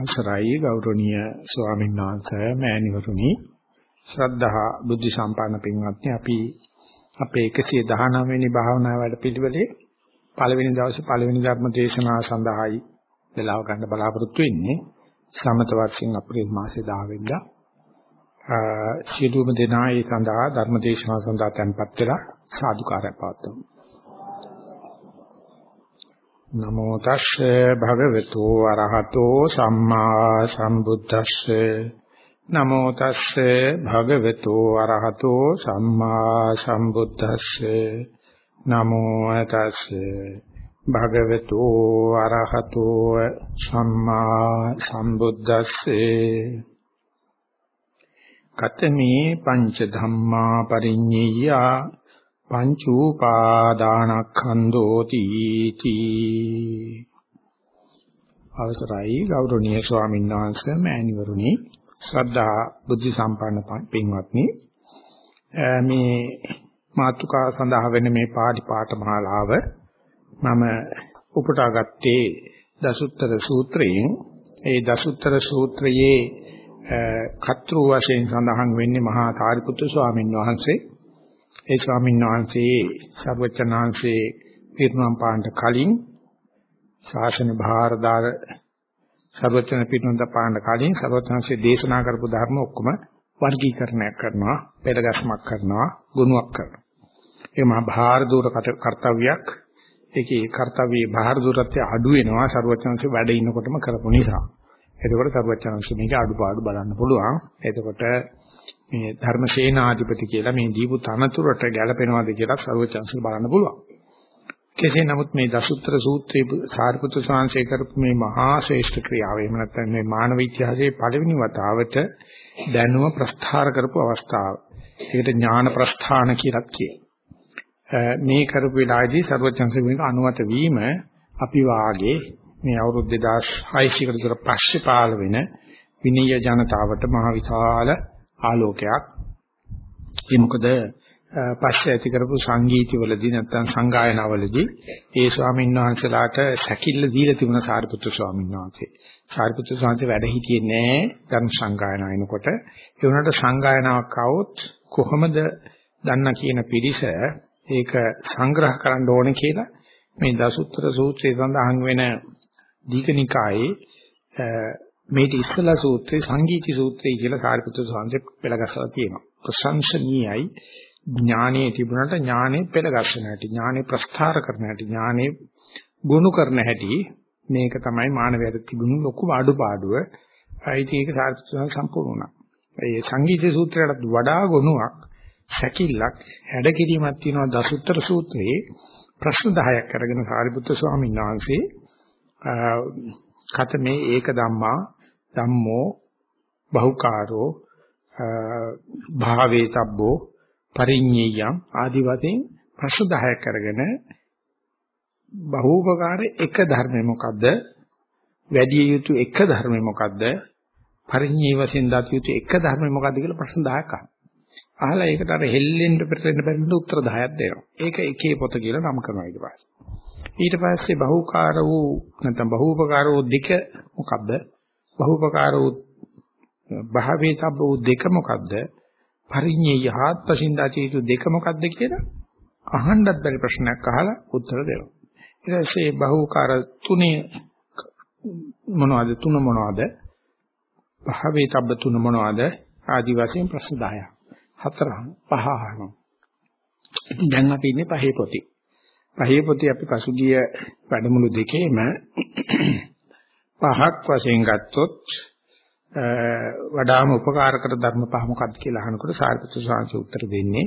අවසරයි ගෞරවනීය ස්වාමීන් වහන්සේ මෑණිවරුනි. ශ්‍රද්ධා බුද්ධ සම්පන්න පින්වත්නි අපි අපේ 119 වෙනි භාවනා වැඩපිළිවෙලේ පළවෙනි දවසේ පළවෙනි ධර්ම දේශනාව සඳහායි වෙලාව ගන්න බලාපොරොත්තු වෙන්නේ. සමත වර්ෂයෙන් අප්‍රේල් මාසේ 10 වෙනිදා. සියලුම දෙනා ඒ සඳහා ධර්ම දේශනාව සඳහා tempත් වෙලා සාදුකාරය පවත්වමු. නමෝ තස්සේ භගවතු අරහතෝ සම්මා සම්බුද්දස්සේ. නමෝ තස්සේ භගවතු අරහතෝ සම්මා සම්බුද්දස්සේ. නමෝ තස්සේ භගවතු අරහතෝ සම්මා සම්බුද්දස්සේ. කතමේ පංච ධම්මා පරිඤ්ඤය පංචූපාදානස්කන්ධෝ තීති අවසරයි ගෞරවනීය ස්වාමීන් වහන්සේ මෑණිවරුනි. ශ්‍රද්ධා බුද්ධ සම්පන්න පින්වත්නි. මේ මාතුකා සඳහා වෙන මේ පාටි පාඨමාලාව මම උපුටා ගත්තේ දසුත්තර සූත්‍රයෙන්. ඒ දසුත්තර සූත්‍රයේ කතෘ වශයෙන් සඳහන් වෙන්නේ මහා සාරිපුත්‍ර ස්වාමීන් වහන්සේ. ඒ ස්වාමීන් වහන්සේ සර්වචනාංශේ පිරුණම් පාණ්ඩ කලින් ශාසන භාරදාර සර්වචන පිරුණම් පාණ්ඩ කලින් සර්වචනාංශේ දේශනා කරපු ධර්ම ඔක්කොම වර්ගීකරණයක් කරනවා පෙරගස්මක් කරනවා ගුණයක් කරනවා. ඒ මහා භාර දූර කර්තව්‍යයක්. ඒකේ කර්තව්‍යයේ භාර දූරත්වය අඩු වෙනවා සර්වචනාංශේ වැඩ ඉන්නකොටම කරපු නිසා. එතකොට සර්වචනාංශ මේක අඩුපාඩු බලන්න පුළුවන්. එතකොට මේ ධර්මසේනාධිපති කියලා මේ දීපු තනතුරට ගැළපෙනවද කියලා සර්වචන්සල් බලන්න පුළුවන්. කෙසේ නමුත් මේ දසුත්‍ර සූත්‍රයේ සාරිපුත්‍ර ස්වාමීන් කරපු මේ මහා ශ්‍රේෂ්ඨ ක්‍රියාව එහෙම නැත්නම් මේ මානව ඉතිහාසයේ පළවෙනි වතාවට දැනුම ප්‍රස්ථාර කරපු අවස්ථාව. ඒකට ඥාන ප්‍රස්ථාන කියලා කියනවා. මේ කරපු වෙලාවේදී සර්වචන්සල් මේක අනුමත වීම අපි වාගේ මේ අවුරුදු 2600 කට විතර පස්සේ පාල වෙන විනීය ජනතාවට මහ විශාල ආලෝකයක්. ඒ මොකද පස්සේ ඇති කරපු සංගීතවලදී නැත්නම් සංගායනාවලදී ඒ ස්වාමීන් වහන්සේලාට සැකිල්ල දීලා තිබුණ සාරිපුත්‍ර ස්වාමීන් වහන්සේ. සාරිපුත්‍ර ස්වාමීන් වැඩ හිටියේ නෑ ධර්ම සංගායනාවනකොට. ඒ වුණාට සංගායනාවක් આવොත් කොහොමද දන්න කියන පිරිස ඒක සංග්‍රහ කරන්න ඕනේ කියලා මේ දසුත්තර සූත්‍රයේ සඳහන් වෙන දීඝනිකායේ මේ ඉස්සලා සූත්‍රේ සංගීති සූත්‍රය කියලා සාරිපුත්‍ර ස්වාමීන් පෙළගස්සලා තියෙනවා. ප්‍රශංසනීයයි ඥානයේ තිබුණාට ඥානේ පෙළගස්සන හැටි, ඥානේ ප්‍රස්ථාර කරන හැටි, ඥානේ ගුණ කරන හැටි මේක තමයි මානවයාට තිබුණු ලොකුම අඩුපාඩුව. ඒයි ඒක සාරිපුත්‍ර සම්පූර්ණ වුණා. ඒ සංගීත සූත්‍රයට වඩා ගුණයක් සැකිල්ලක් හැඩ කිරීමක් තියෙනවා දසුත්තර සූත්‍රයේ ප්‍රශ්න 10ක් අරගෙන සාරිපුත්‍ර ස්වාමීන් වහන්සේ කත මේ ඒක ධම්මා ධම්මෝ බහුකාරෝ භාවේ තබ්බෝ පරිඤ්ඤයම් ආදි වශයෙන් ප්‍රශ්න 10ක් අරගෙන බහූපකාර එක ධර්මය මොකද්ද වැඩි යුතු එක ධර්මය මොකද්ද පරිඤ්ඤය වශයෙන් දත යුතු එක ධර්මය මොකද්ද කියලා ප්‍රශ්න 10ක් අහනවා. අහලා ඒකට අර හෙල්ලෙන්න පෙරෙන්න බැරිඳ උත්තර 10ක් දෙනවා. ඒක එකේ පොත කියලා නම් කරනවා ඊට පස්සේ. ඊට පස්සේ බහුකාර වූ නැත්නම් බහූපකාර වූ දෙක මොකද්ද? බහූපකාර වූ භාවී තබ්බ වූ දෙක මොකද්ද? පරිඤ්ඤය හාත්පසින් දාචීතු දෙක මොකද්ද කියලා අහන්නත් බැරි ප්‍රශ්නයක් අහලා උත්තර දෙනවා. ඊට පස්සේ බහූකාර තුනේ මොනවද තුන මොනවද? භාවී තබ්බ තුන මොනවද? ආදි වශයෙන් ප්‍රශ්න 10ක්. හතර පහ අහනවා. දැන් අපි ඉන්නේ පහේ පොතේ. පහේ පොතේ අපි පසුගිය වැඩමුළු දෙකේම පහක් වශයෙන් ගත්තොත් වඩාම උපකාරකට ධර්ම පහ මොකක්ද කියලා අහනකොට සාරිපුත්‍ර සාංශ උත්තර දෙන්නේ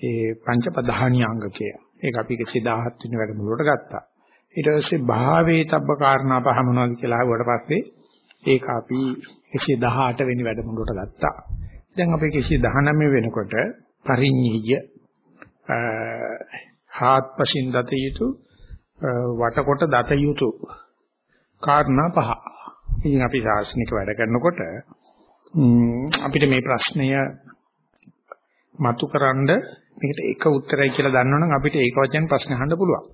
ඒ පංච ප්‍රධානී අංගකය. ඒක අපි 117 වෙනි වැඩමුළුවට ගත්තා. ඊට පස්සේ භාවයේ තබ්බ කාරණා පහ මොනවද කියලා අහුවට පස්සේ ඒක අපි 118 වෙනි වැඩමුළුවට ගත්තා. දැන් අපි 119 වෙනකොට පරිඤ්ඤය හාත්පසින් දත යුතු වටකොට දත යුතු කාරණා පහ. ඉතින් අපි ශාස්ත්‍රික වැඩ කරනකොට අපිට මේ ප්‍රශ්නය මතුකරනද මේකට එක උත්තරයි කියලා දන්නවනම් අපිට ඒක වචෙන් ප්‍රශ්න අහන්න පුළුවන්.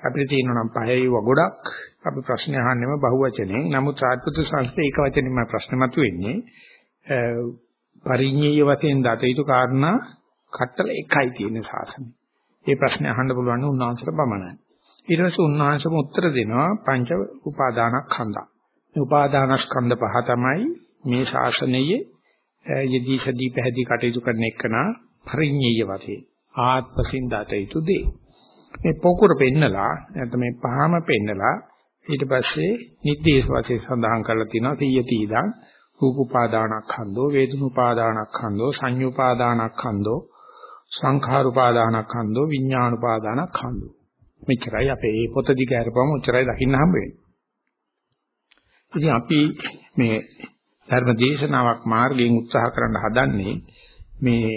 අපිට තියෙනවා නම් පහේව ගොඩක් අපි ප්‍රශ්න අහන්නෙම බහුවචනෙන්. නමුත් සාත්පුත්‍ර සංස්ථේ එක වචනෙන්ම ප්‍රශ්න මතුවෙන්නේ. පරිඤ්ඤය වශයෙන් දත යුතු කාරණා කට්ටල එකයි තියෙන සාසනෙ. ඒ ප්‍රශ්නේ අහන්න පුළුවන් උන්වහන්සේට පමණයි. ඊට පස්සේ උන්වහන්සේම උත්තර දෙනවා පංච උපාදානස්කන්ධා. මේ උපාදානස්කන්ධ පහ තමයි මේ ශාසනයේ යෙදී සදී පැහැදී කටයුතු කරන එකනා පරිඤ්ඤය වශයෙන් ආත්මසින් දත යුතු දේ. මේ පොකුර පෙන්නලා නැත්නම් මේ පහම පෙන්නලා ඊට පස්සේ නිද්දේශ වශයෙන් සඳහන් කරලා තියෙනවා තීයති ඉදං රූප උපාදානස්කන්ධෝ වේදන උපාදානස්කන්ධෝ සංඤ්ඤ උපාදානස්කන්ධෝ සංඛාර උපාදානස්කන්ධෝ විඥාන උපාදානස්කන්ධෝ මෙච්චරයි අපේ මේ පොත දිග අරපුවම උච්චරයි දකින්න හම්බ වෙන්නේ. ඉතින් අපි මේ ධර්ම දේශනාවක් මාර්ගයෙන් උත්සාහ කරන්න හදන්නේ මේ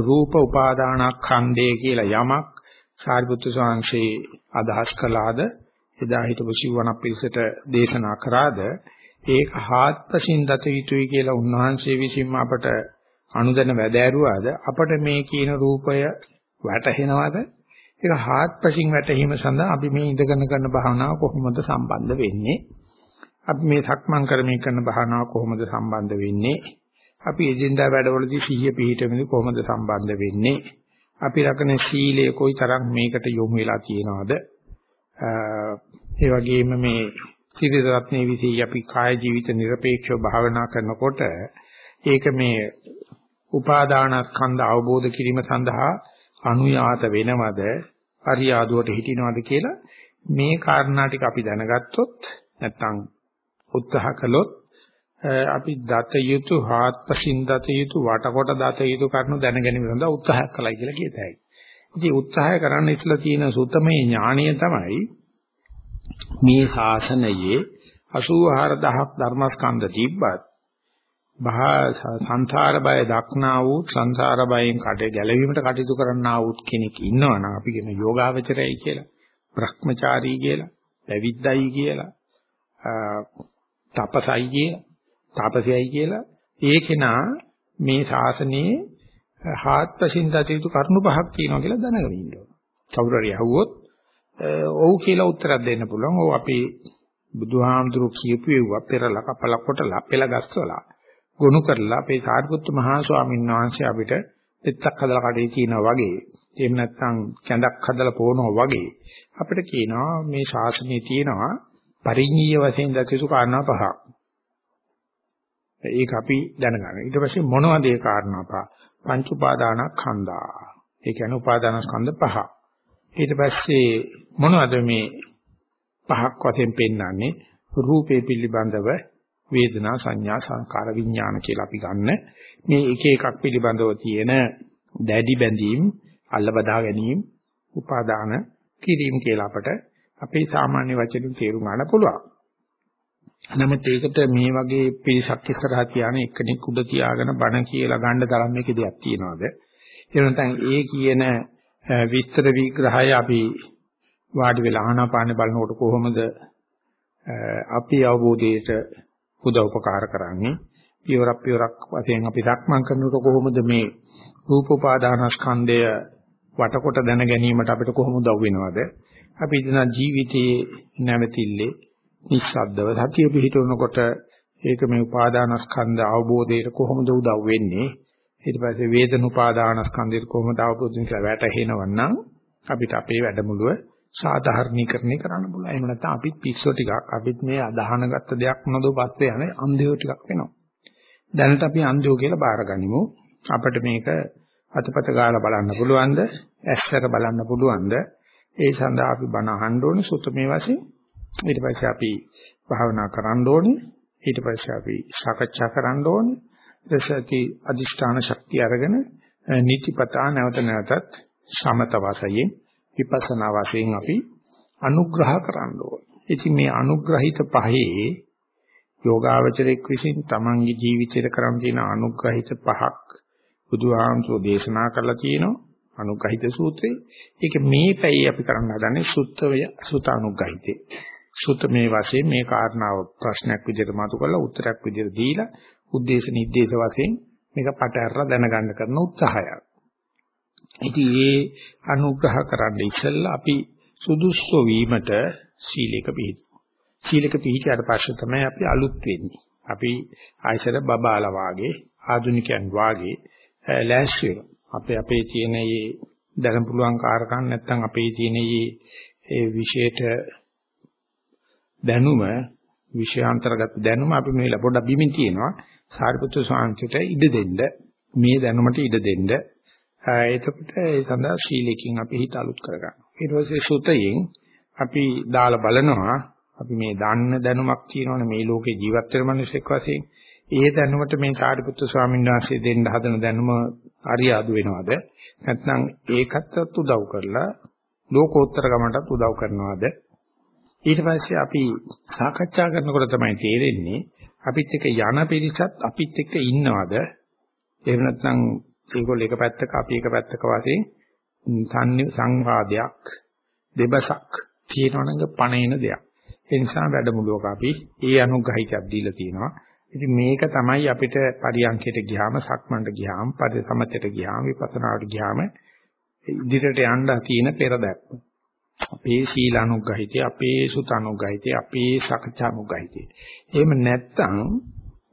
රූප උපාදානස්කන්ධය කියලා යමක් සාරිපුත්‍ර ස්වාමීන් අදහස් කළාද එදා හිටපු සිවණක් පිළිසෙට දේශනා කරාද ඒක හාත්පසින් දත යුතුයි කියලා උන්වහන්සේ විසින්ම අපට අනුදැන වැදෑරුවාද අපට මේ කියන රූපය වැටහෙනවද ඒක හාත්පසින් වැටීම සඳහා අපි මේ ඉඳගෙන කරන භාවනාව කොහොමද සම්බන්ධ වෙන්නේ? අපි මේ සක්මන් කරමින් කරන භාවනාව කොහොමද සම්බන්ධ වෙන්නේ? අපි එදින්දා වැඩවලදී සිහිය පිහිටෙමින් කොහොමද සම්බන්ධ වෙන්නේ? අපි රකින සීලය කොයි තරම් මේකට යොමු වෙලා තියෙනවද? ඒ වගේම මේ සිරිත රත්නේ විසී අපි කාය ජීවිත নিরপেক্ষව භාවනා කරනකොට ඒක මේ උපාදානස්කන්ධ අවබෝධ කිරීම සඳහා අනුයාත වෙනවද පරියාදුවට හිටිනවද කියලා මේ කාරණා ටික අපි දැනගත්තොත් නැත්නම් උත්සාහ කළොත් අපි දත යුතු හාත්පසින් දත යුතු වටකොට දත යුතු කරුණු දැනගැනීම සඳහා උත්සාහ කළයි කියලා කියතයි. ඉතින් උත්සාහය කරන්න ඉස්සලා තියෙන සුතමේ ඥාණය තමයි මේ ශාසනයේ 84000ක් ධර්මස්කන්ධ තිබ්බත් බහා සංසාර බය දක්නා වූ සංසාර බයෙන් කඩ ගැලවීමට කටයුතු කරන්නා වූ කෙනෙක් ඉන්නවනම් අපි කියන යෝගාවචරයයි කියලා, භ්‍රමචාරී කියලා, පැවිද්දයි කියලා, තපසයි කියලා, තාපසයයි කියලා ඒ කෙනා මේ ශාසනයේ හාත්පසින් දතියුතු කරුණු පහක් තියෙනවා කියලා දැනගෙන ඉන්නවා. කවුරු හරි අහුවොත් ඔව් කියලා උත්තරයක් දෙන්න පුළුවන්. ඔව් අපි බුදුහාමුදුරු කියපු ඒවා පෙරලා කපලා කොටලා පෙළ ගස්වලා ගොනු කරලා අපේ සාරිපුත්තු මහා ස්වාමීන් වහන්සේ අපිට පෙත්තක් හදලා කඩේ තියනවා වගේ එහෙම නැත්නම් කැඳක් හදලා පොවනවා වගේ අපිට කියනවා මේ ශාසනයේ තියෙනවා පරිඤ්ඤය වශයෙන් දකිසු කාරණා පහක්. ඒක අපි දැනගන්න. ඊට පස්සේ මොනවද ඒ කාරණා පහ? පංච උපාදානස්කන්ධා. ඒ කියන්නේ උපාදානස්කන්ධ පහ. ඊට පස්සේ මොනවද මේ පහක් වශයෙන් පෙන්වන්නේ? රූපේ පිළිබඳව වේදනා සංඥා සංකාර විඥාන කියලා අපි ගන්න මේ එක එකක් පිළිබඳව තියෙන දැඩි බැඳීම් අල්ල බදා ගැනීම උපාදාන කිරීම කියලා අපට අපේ සාමාන්‍ය වචනින් තේරුම් ගන්න පුළුවන්. නමුත් ඒකට මේ වගේ පිරිසක් ඉස්සරහා තියාන එක්කෙනෙක් උඩ තියාගෙන බණ කියලා ගන්න තරම් මේකේ දෙයක් තියනවාද? ඒ නැත්නම් ඒ කියන විස්තර විග්‍රහය අපි වාඩි වෙලා ආනාපාන බලනකොට කොහොමද අපි අවබෝධයට උදව් උපකාර කරන්නේ. පියවරක් පියවරක් වශයෙන් අපි සක්මන් කරනකොට කොහොමද මේ රූප උපාදානස්කන්ධය වටකොට දැන ගැනීමට අපිට කොහොම උදව් වෙනවද අපි ඉදන ජීවිතයේ නැවතිල්ලේ නිස්සද්දව සතිය පිහිටවනකොට ඒක මේ උපාදානස්කන්ධ අවබෝධයට කොහොමද උදව් වෙන්නේ ඊට පස්සේ වේදන උපාදානස්කන්ධයට කොහොමද අවබෝධ වෙන්නේ කියලා වැටහෙනවනම් අපිට අපේ වැඩමුළුව සාධාරණීකරණය කරන්න පුළුවන්. එහෙම නැත්නම් අපිත් පිස්සෝ ටිකක් අපිත් මේ අදහනගත්ත දෙයක් මොනදෝ පස්සේ යන අන්ධයෝ ටිකක් වෙනවා. දැනට අපි අන්ධයෝ කියලා බාරගනිමු. අපිට මේක අතපත ගාලා බලන්න පුළුවන්ද? ඇස්සර බලන්න පුළුවන්ද? ඒ සඳහා අපි බණ අහන්න ඕනේ සුතමේ වශයෙන්. ඊට පස්සේ අපි භාවනා කරන්න ඕනේ. ඊට පස්සේ අපි සාකච්ඡා කරන්න ඕනේ. දසති අදිෂ්ඨාන ශක්තිය අරගෙන නිතිපතා නැවත නැවතත් සමත වශයෙන් විපස්සනා වශයෙන් අපි අනුග්‍රහ කරන්න ඕනේ. ඉතින් මේ අනුග්‍රහිත පහේ යෝගාවචරෙක් විසින් තමන්ගේ ජීවිතයට කරන් තියෙන අනුග්‍රහිත පහක් බුදුහාමුදුරෝ දේශනා කරලා තියෙනවා. අනුග්‍රහිත සූත්‍රේ. ඒක මේ පැයේ අපි කරන්න හදන්නේ සුත්තය සුතානුග්‍රහිතේ. සුත මේ වශයෙන් මේ කාරණාව ප්‍රශ්නයක් විදිහට මතු කරලා උත්තරයක් විදිහට දීලා උද්දේශ නිर्देश වශයෙන් මේක පට අරලා දැනගන්න කරන උත්සාහයක්. ඉතින් ඒ අනුග්‍රහ කරන්න ඉස්සෙල්ලා අපි සුදුස්සෝ වීමට සීලයක පිහිටි. සීලක පිහිටියට පස්සේ තමයි අපි අලුත් වෙන්නේ. අපි ආයසර බබාලා වාගේ ආධුනිකයන් වාගේ ලෑස්ති වෙනවා. අපේ අපේ තියෙන මේ දැන පුළුවන් කාරකම් නැත්තම් අපේ තියෙන මේ විශේෂ දැනුම විෂයාන්තරගත දැනුම අපි මේ පොඩ්ඩක් බිමින් තියෙනවා. සාරිපුත්‍ර ස්වාමීන්ට ඉඩ දෙන්න මේ දැනුමට ඉඩ දෙන්න. එතකොට ඒ සඳහා ශීලයෙන් අපි හිත අලුත් කරගන්නවා. ඊට පස්සේ සුතයෙන් අපි දාලා බලනවා අපි මේ දන්න දැනුමක් තියෙනවනේ මේ ලෝකේ ජීවත් වෙන මිනිසෙක් වශයෙන්. ඒ දැනුමට මේ සාරිපුත්‍ර ස්වාමීන් වහන්සේ දෙන්න හදන දැනුම අරියාදු වෙනවද? නැත්නම් ඒකටත් උදව් කරලා ලෝකෝත්තර ගමනටත් උදව් කරනවද? ඊට පස්සේ අපි සාකච්ඡා කරනකොට තමයි තේරෙන්නේ අපිත් එක්ක යන පිරිසත් අපිත් එක්ක ඉන්නවද? එහෙම නැත්නම් ඒගොල්ලෝ එක පැත්තක අපි එක පැත්තක වශයෙන් සංවාදයක් දෙබසක් තියෙනවනඟ පණේන දෙයක් ඒ නිසා වැඩමුළුවක අපි ඒ අනුග්‍රහිතයක් දීලා තියෙනවා. ඉතින් මේක තමයි අපිට පරියන්කයට ගියාම සක්මන්ට ගියාම පරිසමතයට ගියාම විපස්සනාවට ගියාම ඉදිරියට යන්න තියෙන පෙරදැක්ම. අපේ සීල අනුග්‍රහිතය, අපේ සුත අනුග්‍රහිතය, අපේ සකච්ඡා අනුග්‍රහිතය. එහෙම නැත්තම්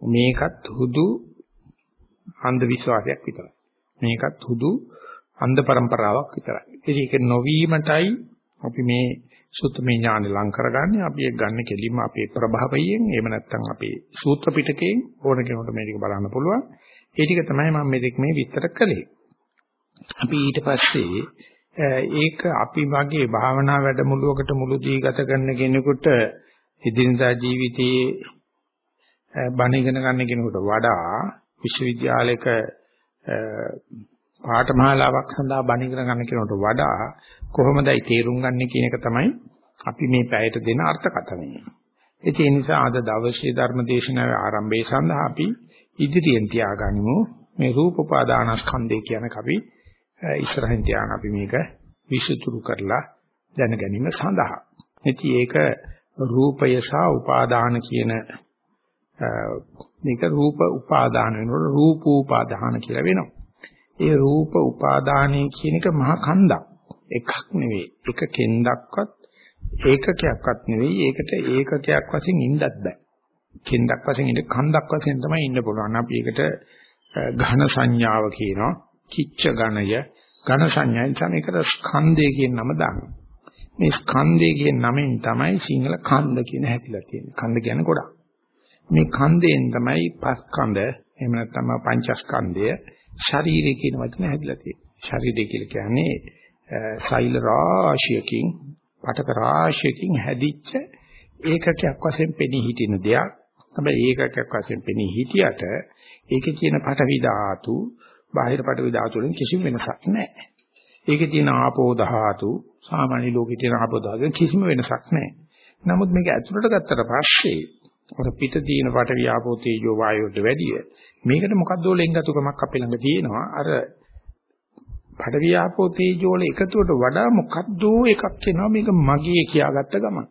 මේකත් හුදු අන්ධ විශ්වාසයක් විතරයි. මේකත් හුදු අන්ධ પરම්පරාවක් විතරයි. ඉතින් ඒක නොවීමටයි අපි මේ සුත්තමේ ඥාන ලං කරගන්නේ අපි ඒක ගන්න කෙලින්ම අපේ ප්‍රභාවයෙන් එහෙම නැත්නම් අපේ සූත්‍ර පිටකයෙන් ඕන කෙනෙකුට මේක බලන්න පුළුවන්. ඒ ටික තමයි මම මේක මේ විස්තර කළේ. අපි ඊට පස්සේ ඒක අපි වගේ භාවනා වැඩමුළුවකට මුළුදී ගත කරන කෙනෙකුට එදිනදා ජීවිතයේ බණ ඉගෙන ගන්න කෙනෙකුට වඩා විශ්වවිද්‍යාලයක පාඨමාලාවක් සඳහා බණ ඉගෙන ගන්න කෙනෙකුට වඩා කොහොමදයි තේරුම් ගන්න කියන එක තමයි අපි මේ පැයට දෙන අර්ථකථනය. ඒ නිසා අද දවසේ ධර්ම දේශනාවේ ආරම්භය සඳහා අපි ඉදිරියෙන් තියාගනිමු මේ රූප උපාදානස්කන්ධය කියන කපි ඉස්සරහින් තියාන අපි මේක විසුතුරු කරලා දැන ගැනීම සඳහා. ඉතින් ඒක රූපය සහ උපාදාන කියන මේක රූප උපාදාන වෙනකොට රූප උපාදාන කියලා වෙනවා. ඒ රූප උපාදානය කියන එක මහා කන්දක්. එකක් නෙවෙයි. එක කෙන්දක්වත් ඒකකයක්වත් නෙවෙයි. ඒකට ඒකකයක් වශයෙන් ඉන්නත් බෑ. කෙන්දක් වශයෙන් ඉන්න කන්දක් වශයෙන් තමයි ඉන්න පුළුවන්. අපි ඒකට ඝන සංඥාව කියනවා. කිච්ච ඝණය ඝන සංඥාවෙන් තමයි ඒකට ස්කන්ධය කියන නම දාන්නේ. මේ ස්කන්ධය කියන නමෙන් තමයි සිංහල කන්ද කියන හැටිලා තියෙන්නේ. කන්ද කියන්නේ ගොඩක්. මේ කන්දෙන් තමයි පස් කන්ද එහෙම නැත්නම් පංචස්කන්ධය ශරීරය කියන වචනේ හැදිලා තියෙනවා. ශරීරය කියලා කියන්නේ සෛල රාශියකින්, පටක රාශියකින් හැදිච්ච ඒකකයක් වශයෙන් පෙනී හිටින දෙයක්. හැබැයි ඒකකයක් වශයෙන් පෙනී හිටියට ඒකේ තියෙන පටවි ධාතු, බාහිර පටවි ධාතු වලින් කිසිම වෙනසක් නැහැ. ඒකේ තියෙන ආපෝ ධාතු, සාමාන්‍ය ලෝකේ තියෙන ආපෝ ධාතු කිසිම වෙනසක් නැහැ. නමුත් මේක ඇතුළට ගත්තට පස්සේ අර පිට තියෙන පටවි ආපෝ තේජෝ වායුවට වැඩිය. මේකට මොකද්ද ලෙන්ගතුකමක් අපේ ළඟ තියෙනවා? අර පඩවි ආපෝ තේජෝ වල එකතුවට වඩා මොකද්ද එකක් වෙනවා මේක මගේ කියාගත්ත ගමන්.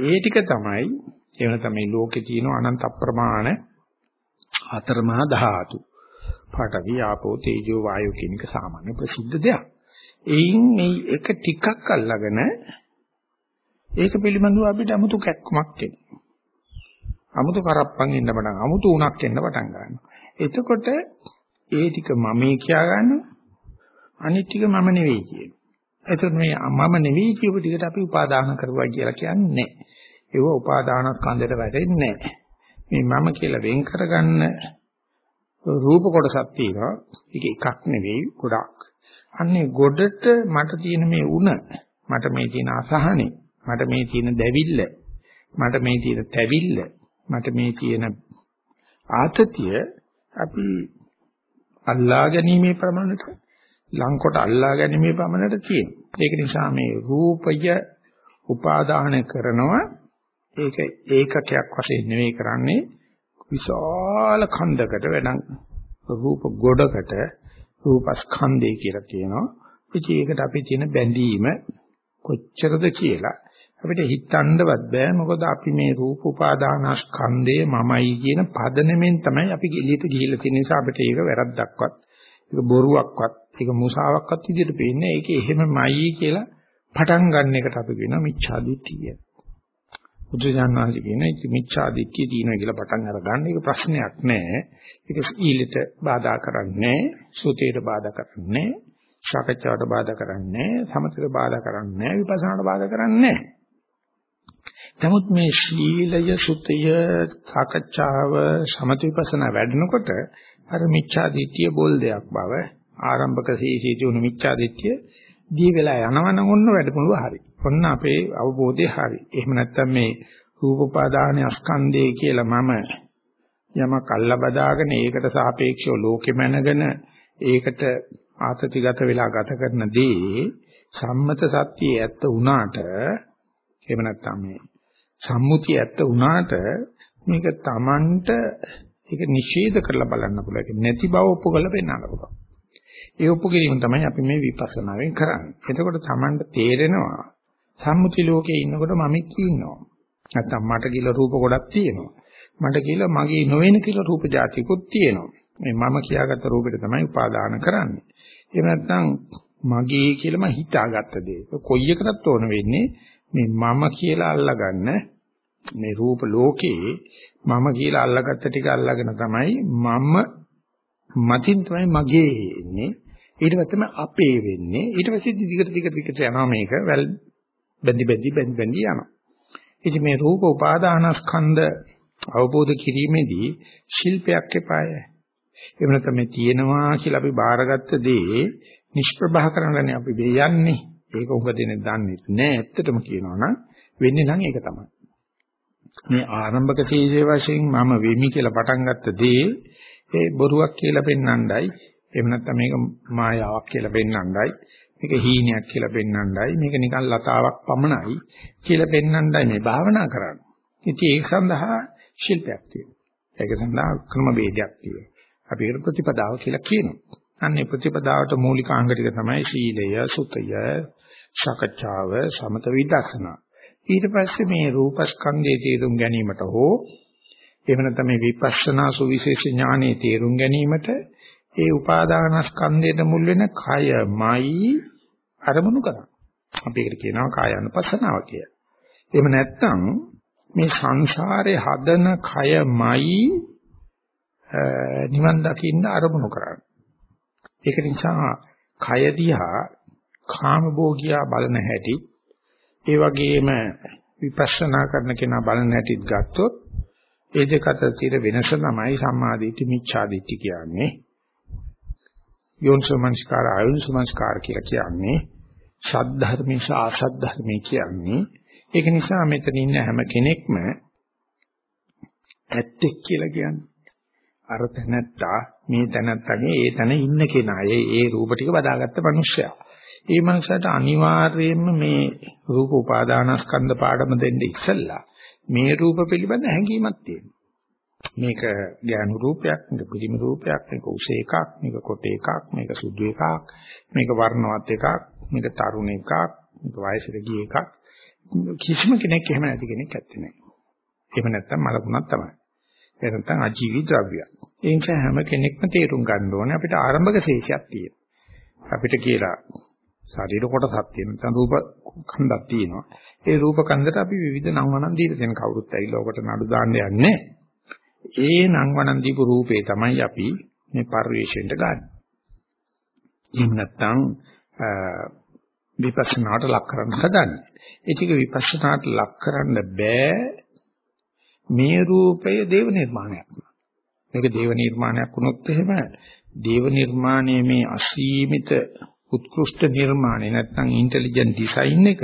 ඒ ටික තමයි එවන තමයි ලෝකේ තියෙන අනන්ත අප්‍රමාණ හතරමහා ධාතු. පඩවි ආපෝ තේජෝ වායෝ කියන එක සාමාන්‍ය ප්‍රසිද්ධ දෙයක්. එයින් මේ එක ටිකක් අල්ලගෙන ඒක පිළිබඳව අපිට 아무තු කැක්කමක් එනවා අමුතු කරප්පන් එන්න පටන් අමුතු උණක් එන්න පටන් ගන්නවා. එතකොට ඒ ටික මමේ කියා ගන්නවා. අනිත් ටික මම නෙවෙයි කියන. එතකොට මේ මම නෙවෙයි කියපු ටිකට අපි උපාදාන කරුවා කියලා කියන්නේ ඒව උපාදාන ස්කන්ධයට වැටෙන්නේ මේ මම කියලා වෙන් කරගන්න රූප කොටසක් තියෙනවා. ඒක එකක් නෙවෙයි ගොඩක්. අන්නේ ගොඩට මට තියෙන මේ උණ මට මේ තියෙන අසහනේ මට මේ තියෙන දැවිල්ල මට මේ තියෙන තැවිල්ල මට මේ තියෙන ආතතිය අපි අල්ලා ගැනීමේ ප්‍රමාණයට ලංකොට අල්ලා ගැනීමේ ප්‍රමාණයට තියෙනවා. ඒක නිසා මේ රූපය උපාදාන කරනවා ඒක ඒකකයක් වශයෙන් නෙවෙයි කරන්නේ විශාල ඛණ්ඩකට වැඩන් රූප ගොඩකට රූපස්කන්ධය කියලා කියනවා. ඉතින් ඒකට අපි තියෙන බැඳීම කොච්චරද කියලා අපිට හිතන්නවත් බෑ මොකද අපි මේ රූප උපාදානස්කන්ධය මමයි කියන පදනමෙන් තමයි අපි එළියට ගිහිල්ලා තියෙන නිසා අපිට ඒක වැරද්දක්වත් ඒක බොරුවක්වත් ඒක මුසාවක්වත් විදිහට පේන්නේ ඒක එහෙමමයි කියලා පටන් ගන්න එකට අපි කියනවා මිච්ඡා දිට්ඨිය. බුදුජානනාංශ කියන ඉති මිච්ඡා දිට්ඨිය තියෙනවා කියලා පටන් අරගන්න ඒක ප්‍රශ්නයක් නෑ. ඒක ඊළට බාධා කරන්නේ සුතේට බාධා කරන්නේ ශාකච්ඡාවට බාධා කරන්නේ සමතේට බාධා කරන්නේ විපස්සනාට බාධා කරන්නේ නමුත් මේ ශීලය සුතය සාකච්ඡාව සමත විපස්සනා වැඩනකොට අර මිච්ඡා දිට්ඨිය බෝල් දෙයක් බව ආරම්භක සීසීති උණු මිච්ඡා දිට්ඨිය දී වෙලා යනවනම් ඔන්න වැඩමුළුව හරි. ඔන්න අපේ අවබෝධය හරි. එහෙම නැත්නම් මේ රූපපාදාන ස්කන්ධය කියලා මම යමක් අල්ල බදාගෙන ඒකට සාපේක්ෂව ලෝකෙ මැනගෙන ඒකට ආතතිගත වෙලා ගත කරන දේ සම්මත සත්‍යයේ ඇත්ත වුණාට එහෙම නැත්නම් මේ සම්මුතිය ඇත්ත වුණාට මේක Tamanට ඒක නිෂේධ කරලා බලන්න පුළුවන්. නැති බව ඔප්පු කරලා පෙන්නන්න පුළුවන්. ඒ ඔප්පු කිරීම තමයි අපි මේ විපස්සනාවෙන් කරන්නේ. එතකොට Tamanට තේරෙනවා සම්මුති ලෝකයේ ඉන්නකොට මමෙක් ඉන්නවා. නැත්තම් මට කියලා රූප ගොඩක් තියෙනවා. මට කියලා මගේ නොවන කියලා රූප જાතිකුත් තියෙනවා. මේ මම කියාගත්ත රූපෙට තමයි උපාදාන කරන්නේ. එහෙම නැත්නම් මගේ කියලා මම හිතාගත්ත දේ. කොයි එකටත් ඕන වෙන්නේ මේ මම කියලා අල්ලගන්න මේ රූප ලෝකේ මම කියලා අල්ලගත්ත ටික අල්ලගෙන තමයි මම මතින් තමයි මගේ එන්නේ. ඊට පස්සේ අපේ වෙන්නේ. ඊට පස්සේ දිගට දිගට දිගට යනවා මේක. වැල් බැඳි බැඳි බැඳි බැඳි යනවා. ඉතින් මේ රූප උපාදානස්කන්ධ අවබෝධ කිරීමේදී ශිල්පයක් එපාය. එහෙම නැත්නම් මේ තියෙනවා කියලා අපි බාරගත්ත දේ නිෂ්ප්‍රභා කරන්නනේ අපි මේ යන්නේ. ඒක උඟ දෙන්නේ දන්නේ නැහැ ඇත්තටම කියනවා නම් වෙන්නේ නම් ඒක තමයි මේ ආරම්භක සීසේ වශයෙන් මම වෙමි කියලා පටන් ගත්ත දේ ඒ බොරුවක් කියලා පෙන්වන්නයි එහෙම නැත්නම් මේක මායාවක් කියලා පෙන්වන්නයි මේක හීනයක් කියලා පෙන්වන්නයි මේක නිකන් ලතාවක් පමණයි කියලා පෙන්වන්නයි මේ භාවනා කරන්නේ. ඉතින් ඒක සඳහා ශිල්පයක් තියෙනවා. ඒක සඳහා ක්‍රම වේදයක් තියෙනවා. අපි ඒක ප්‍රතිපදාව කියලා කියනවා. අන්නේ ප්‍රතිපදාවට මූලික අංග ටික තමයි සීලය, සුතය, ශකච්ඡාව, සමත විදර්ශනා. ඊට පස්සේ මේ රූපස්කන්ධයේ තේරුම් ගැනීමට හෝ එහෙම නැත්නම් මේ විපස්සනා සුවිශේෂ ඥානයේ තේරුම් ගැනීමට ඒ උපාදානස්කන්ධයට මුල් වෙන කයමයි අරමුණු කරන්නේ. අපි ඒකට කියනවා කායानुපස්සනාව කියලා. එහෙම නැත්නම් මේ සංසාරේ හදන කයමයි නිවන් දකින්න අරමුණු කරන්නේ. ඒක නිසා කය දිහා කාමභෝගියා බලන හැටි ඒ වගේම විපස්සනා කරන කෙනා බලන හැටිත් ගත්තොත් ඒ දෙක අතර තියෙන වෙනස තමයි සම්මාදිට්ඨි මිච්ඡාදිට්ඨි කියන්නේ. යෝනිසෝමනස්කාර ආයෝනිසෝමනස්කාර කියලා කියන්නේ සද්ධර්මේ සහ අසද්ධර්මේ කියන්නේ. ඒක නිසා මෙතන ඉන්න හැම කෙනෙක්ම ඇත්තෙක් කියලා කියන්නේ. අර තැනත්තා මේ තැනත්තාගේ ඒ තැන ඉන්න කෙනා. ඒ ඒ රූප ටික බදාගත්ත මිනිස්සයා. ඒ මනසට අනිවාර්යයෙන්ම මේ රූප උපාදානස්කන්ධ පාඩම දෙන්න ඉස්සෙල්ලා මේ රූප පිළිබඳ හැඟීමක් තියෙනවා. මේක ඥාන රූපයක්, මේක පිළිම රූපයක්, මේක උස එකක්, මේක කොට එකක්, මේක සුදු එකක්, මේක වර්ණවත් එකක්, මේක තරුණ එකක්, මේක වයසට ගිය එකක්. කිසිම කෙනෙක් එහෙම නැති කෙනෙක් ඇත්තේ නැහැ. එහෙම නැත්තම් මලකුණක් තමයි. ඒ නැත්තම් අජීවී ද්‍රව්‍යයක්. ඒ නිසා හැම කෙනෙක්ම තේරුම් ගන්න ඕනේ අපිට ආරම්භක ශේෂයක් තියෙනවා. අපිට කියලා ශරීර කොටසක් තියෙන නැත්නම් රූප කන්දක් තියෙනවා. ඒ රූප කන්දට අපි විවිධ නම් වණන් දීලා තියෙන කවුරුත් ඇවිල්ලා ඔකට නඩු දාන්න යන්නේ ඒ නම් වණන් දීපු රූපේ තමයි අපි මේ පරිවේශයෙන්ට ගන්න. එහෙම නැත්නම් විපස්සනාට ලක් කරන්න හදන්නේ. ඒ ටික විපස්සනාට ලක් කරන්න බෑ මේ රූපය දේව නිර්මාණයක්. මේක දේව නිර්මාණයක් වුණොත් එහෙම දේව නිර්මාණයේ මේ අසීමිත උත්කෘෂ්ඨ නිර්මාණය නැත්නම් ඉන්ටෙලිජන්ට් ඩිසයින් එක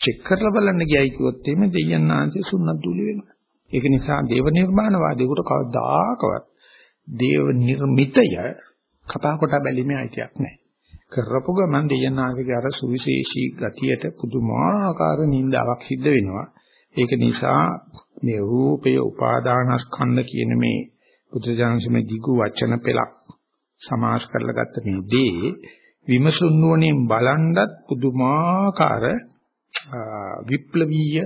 චෙක් කරලා බලන්න ගියයි කිව්වොත් එimhe දෙයයන් ආංශේ සුන්නත් දුලි වෙනවා. ඒක නිසා දේව නිර්මාණවාදීකට කවදාකවත් දේව නිර්මිතය කතා කොට බැලීමේ අයිතියක් නැහැ. කරපු ගමන් දෙයයන් ආංශගේ අර සුවිශේෂී ගතියට පුදුමාකාර නින්දාවක් සිද්ධ වෙනවා. ඒක නිසා මේ රූපය උපාදානස්කන්ධ කියන මේ බුදුජානසමේ දිගු වචන පෙළක් සමාස් කරලා ගත්ත මේ දේ විමසුන් නුවණින් බලනවත් පුදුමාකාර විප්ලවීය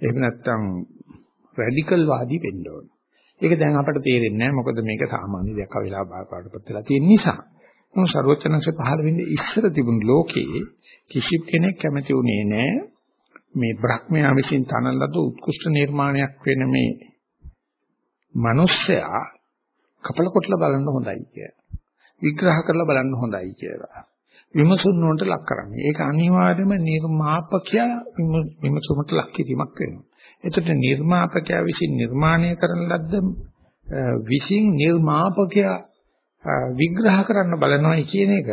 එහෙම නැත්නම් රැඩිකල් වාදී වෙන්න ඕන. ඒක දැන් අපට තේරෙන්නේ නැහැ මොකද මේක සාමාන්‍ය දෙයක් අවිලා බාපාටපත් වෙලා තියෙන නිසා. මොන ਸਰවචනංශ පහළ වෙන්නේ ඉස්සර තිබුණු ලෝකේ කිසි කෙනෙක් කැමති උනේ නැහැ මේ බ්‍රහ්මයා විසින් තනන ලද උත්කෘෂ්ඨ නිර්මාණයක් වෙන මේ මිනිස්සයා කපල කොටලා බලන්න හොඳයි කියලා. විග්‍රහ කරලා බලන්න හොඳයි කියලා. විමසුන් වලට ලක් කරන්නේ. ඒක අනිවාර්යයෙන්ම නිර්මාපකයා විමසුමට ලක් කිරීමක් වෙනවා. එතකොට නිර්මාපකයා විසින් නිර්මාණය කරන ලද්ද විසින් නිර්මාපකයා විග්‍රහ කරන්න බලනවායි කියන එක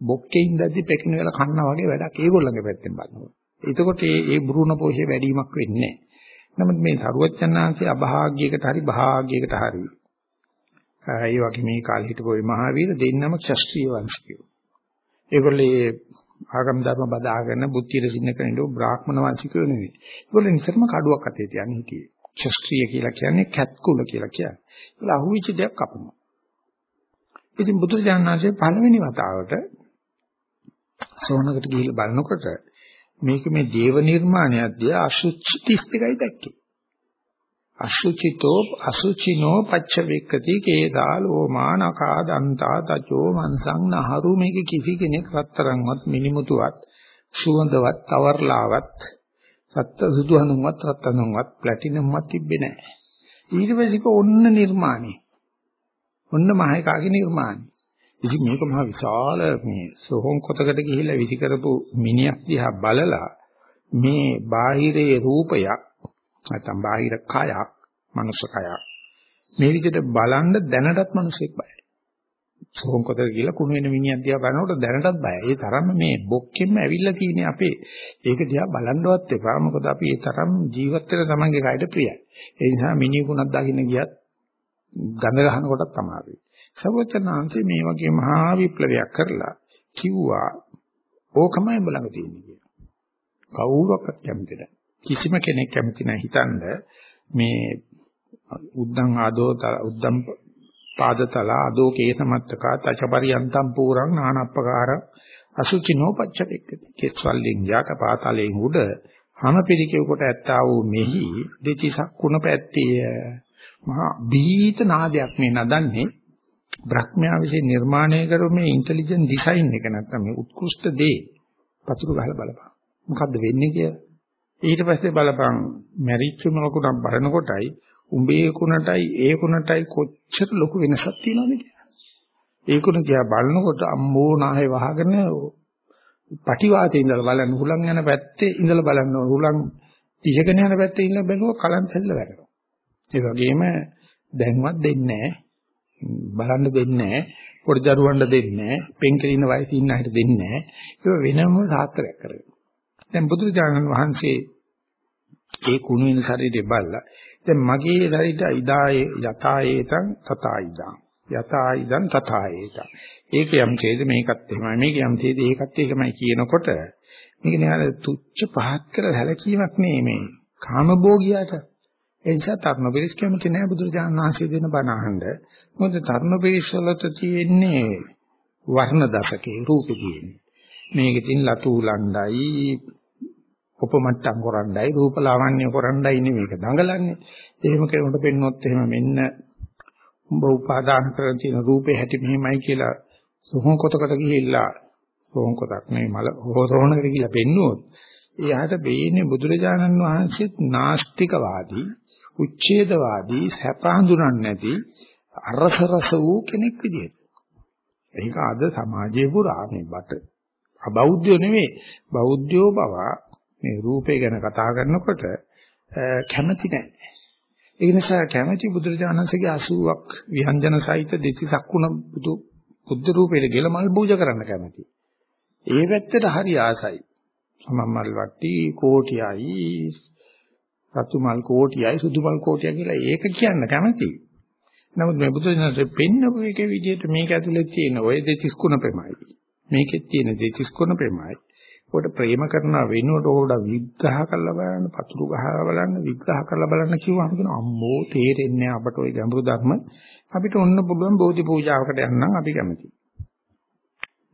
බොක්කේ ඉඳද්දි පෙකින වෙලා කන්නා වගේ වැඩක් ඒගොල්ලන්ගේ පැත්තෙන් බලනවා. එතකොට මේ ඒ බුරුණ පෝෂේ වැඩිවීමක් වෙන්නේ නැහැ. නමුත් මේ සරුවච්චන්හන්සේ අභාග්‍යයකට හරි භාග්‍යයකට හරි ඒ වගේ මේ කාලේ හිටපු මහාවීර දෙන්නම ක්ෂත්‍රීය වංශිකයෝ. ඒගොල්ලේ ආගම් ධර්ම බදාගෙන බුද්ධියට සින්න කෙනෙක් බ්‍රාහ්මණ වංශිකයෝ නෙවෙයි. ඒගොල්ලෝ නිතරම කඩුවක් අතේ තියන්නේ හිටියේ. ක්ෂත්‍රීය කියලා කියන්නේ කැත් කුල කියලා කියන්නේ. ඒගොල්ලෝ අහුවිච්ච දෙයක් කපනවා. ඉතින් බුදුරජාණන් වහන්සේ පළවෙනි වතාවට සෝනකට ගිහිල්ලා බලනකොට මේක මේ දේව නිර්මාණයක්දී අසුචි 32යි දැක්කේ. අසුචිතෝ අසුචිනෝ පච්චවෙක්කති කේදාලෝ මානකා දන්තා තචෝ මන්සං නහරු මේක කිසි කෙනෙක් රත්තරන්වත් මිනිමුතුවත් සුවඳවත් තවර්ලාවත් සත්ත සුදුහනුන්වත් රත්තරන්වත් ප්ලැටිනම්වත් තිබ්බේ නැහැ. ඊට පස්සේ ඔන්න නිර්මාණේ. ඔන්න මහේකාගේ නිර්මාණේ. ඉතින් මේක මහ විශාල මේ සෝහන් කොටකට ගිහිල්ලා විසි කරපු මිනිහක් දිහා බලලා මේ බාහිරේ රූපයක් නැත්නම් බාහිර කයක් මනුෂ්‍ය කයක් මේ විදිහට බලන්න දැනටත් මිනිසෙක් බයයි. සෝහන් කොටකට ගිහිල්ලා කුණු වෙන මිනිහක් දිහා බලනකොට දැනටත් බයයි. ඒ තරම්ම මේ බොක්කෙම ඇවිල්ලා තියෙන්නේ අපේ. ඒක දිහා බලන්නවත් එපා. මොකද අපි ඒ තරම් ජීවත් වෙන තමන්ගේ කයට ප්‍රියයි. ඒ නිසා මිනිහුණක් දකින්න ගියත් ගඳ ගන්න කොටත් තමයි. සර්වචනාංශේ මේ වගේ මහා විප්ලවයක් කරලා කිව්වා ඕකමයි බලඟ තියෙන්නේ කියලා. කවුරක්වත් කැමති නැහැ. කිසිම කෙනෙක් කැමති නැහැ හිතනද මේ උද්දං ආදෝ උද්දම් පාදතල ආදෝ කේසමත්තකා තචපරියන්තම් පුරං නානප්පකාර අසුචිනෝ පච්චපෙක්කති. කෙස්වලින් යාක පාතලයෙන් උඩ හම පිළිකෙව කොට ඇත්තා වූ මෙහි දෙතිසක් කුණ පැත්තේ මහා බීත නාදයක් මේ නදන්නේ බ්‍රහ්මයා විසින් නිර්මාණය කරපු මේ ඉන්ටෙලිජන්ට් ඩිසයින් එක නැත්තම් මේ උත්කෘෂ්ඨ දේ පතුරු ගහලා බලපන්. මොකද්ද වෙන්නේ කියලා. ඊට පස්සේ බලපන් මැරිච්ච මොලකුණක් බලනකොටයි උඹේ කුණටයි ඒ කුණටයි කොච්චර ලොකු වෙනසක් තියෙනවද කියලා. ඒ කුණ දිහා බලනකොට අම්මෝ නාහේ වහගෙන පටිවාතේ ඉඳලා බලන්න හුලං යන පැත්තේ ඉඳලා බලන්න හුලං ඉහගෙන යන පැත්තේ ඉඳලා බැලුවා කලන් සැල්ල වැටෙනවා. ඒ වගේම දැන්වත් දෙන්නේ නැහැ. බලන්න දෙන්නේ නැහැ. පොඩි දරුවන්ට දෙන්නේ නැහැ. පෙන්කලින වයසේ ඉන්න අයට දෙන්නේ නැහැ. ඒක වෙනම සාත්‍රයක් කරගෙන. දැන් බුදුරජාණන් වහන්සේ ඒ කුණු වෙන ශරීරය බලලා දැන් මගේ ශරීරය ඉදායේ යතායේතං තතායිදං යතායිදං තතායේතං ඒක යම් ඡේද මේකත් එහෙමයි මේක යම් ඡේද ඒකත් ඒකමයි කියනකොට මේක නේ තුච්ච පහත් කර හැලකීමක් නේ මේ කාමභෝගියාට ඒ නිසා තරුණ පිරිස් කැමති නෑ බුදුරජාණන් වහන්සේ දෙන බණ අහන්න. මොකද තරුණ පිරිස් වලට තියෙන්නේ වර්ණ දශකේ රූපේ තියෙන්නේ. මේකෙන් ලතු උලණ්ඩයි උපමට්ටම් කරණ්ඩයි රූප ලාවන්‍ය කරණ්ඩයි නේ මේක දඟලන්නේ. එහෙම කෙනෙකුට පෙන්වොත් එහෙම මෙන්න උඹ උපාදාන කරගෙන තියෙන රූපේ හැටි මෙහෙමයි කියලා සෝහන් කොටකට ගිහිල්ලා සෝහන් කොටක් නේ මල හොරෝණකට ගිහිල්ලා පෙන්නුවොත් එයාට බේන්නේ බුදුරජාණන් වහන්සේත් නාස්තිකවාදී උච්ඡේදවාදී සැප හඳුනන්නේ නැති අරසරස වූ කෙනෙක් විදිහට. ඒක අද සමාජයේ පුරා මේ බට අබෞද්ධයෝ නෙවෙයි බෞද්ධයෝ බව මේ රූපේ ගැන කතා කරනකොට කැමති නැහැ. ඒ නිසා කැමැති බුදුරජාණන්සේගේ 80ක් විහංජන සහිත දෙතිසක් වුණ බුදු බුද්ධ රූපෙට ගෙල මල් පූජා කරන්න කැමති. ඒ පැත්තට හරි ආසයි. සමම්මල් වට්ටි කෝටියයි රතු මල් කෝටියයි සුදු මල් කෝටියයි කියලා ඒක කියන්න කැමතියි. නමුත් මේ බුදුසසුනේ පෙන්නපු එකේ විදිහට මේක ඇතුලේ තියෙන ওই දෙතිස් කුණ ප්‍රමයි. මේකෙත් තියෙන දෙතිස් කුණ ප්‍රමයි. ඔකට ප්‍රේම කරන වෙනුවට ඕකට විග්‍රහ කරලා බලන්න, පතුරු ගහලා බලන්න, විග්‍රහ කරලා බලන්න කිව්වම කියන අම්මෝ තේරෙන්නේ අපට ওই ගැඹුරු ධර්ම. අපිට ඔන්න පුළුවන් බෝධි පූජාවකට යන්නම් අපි කැමති.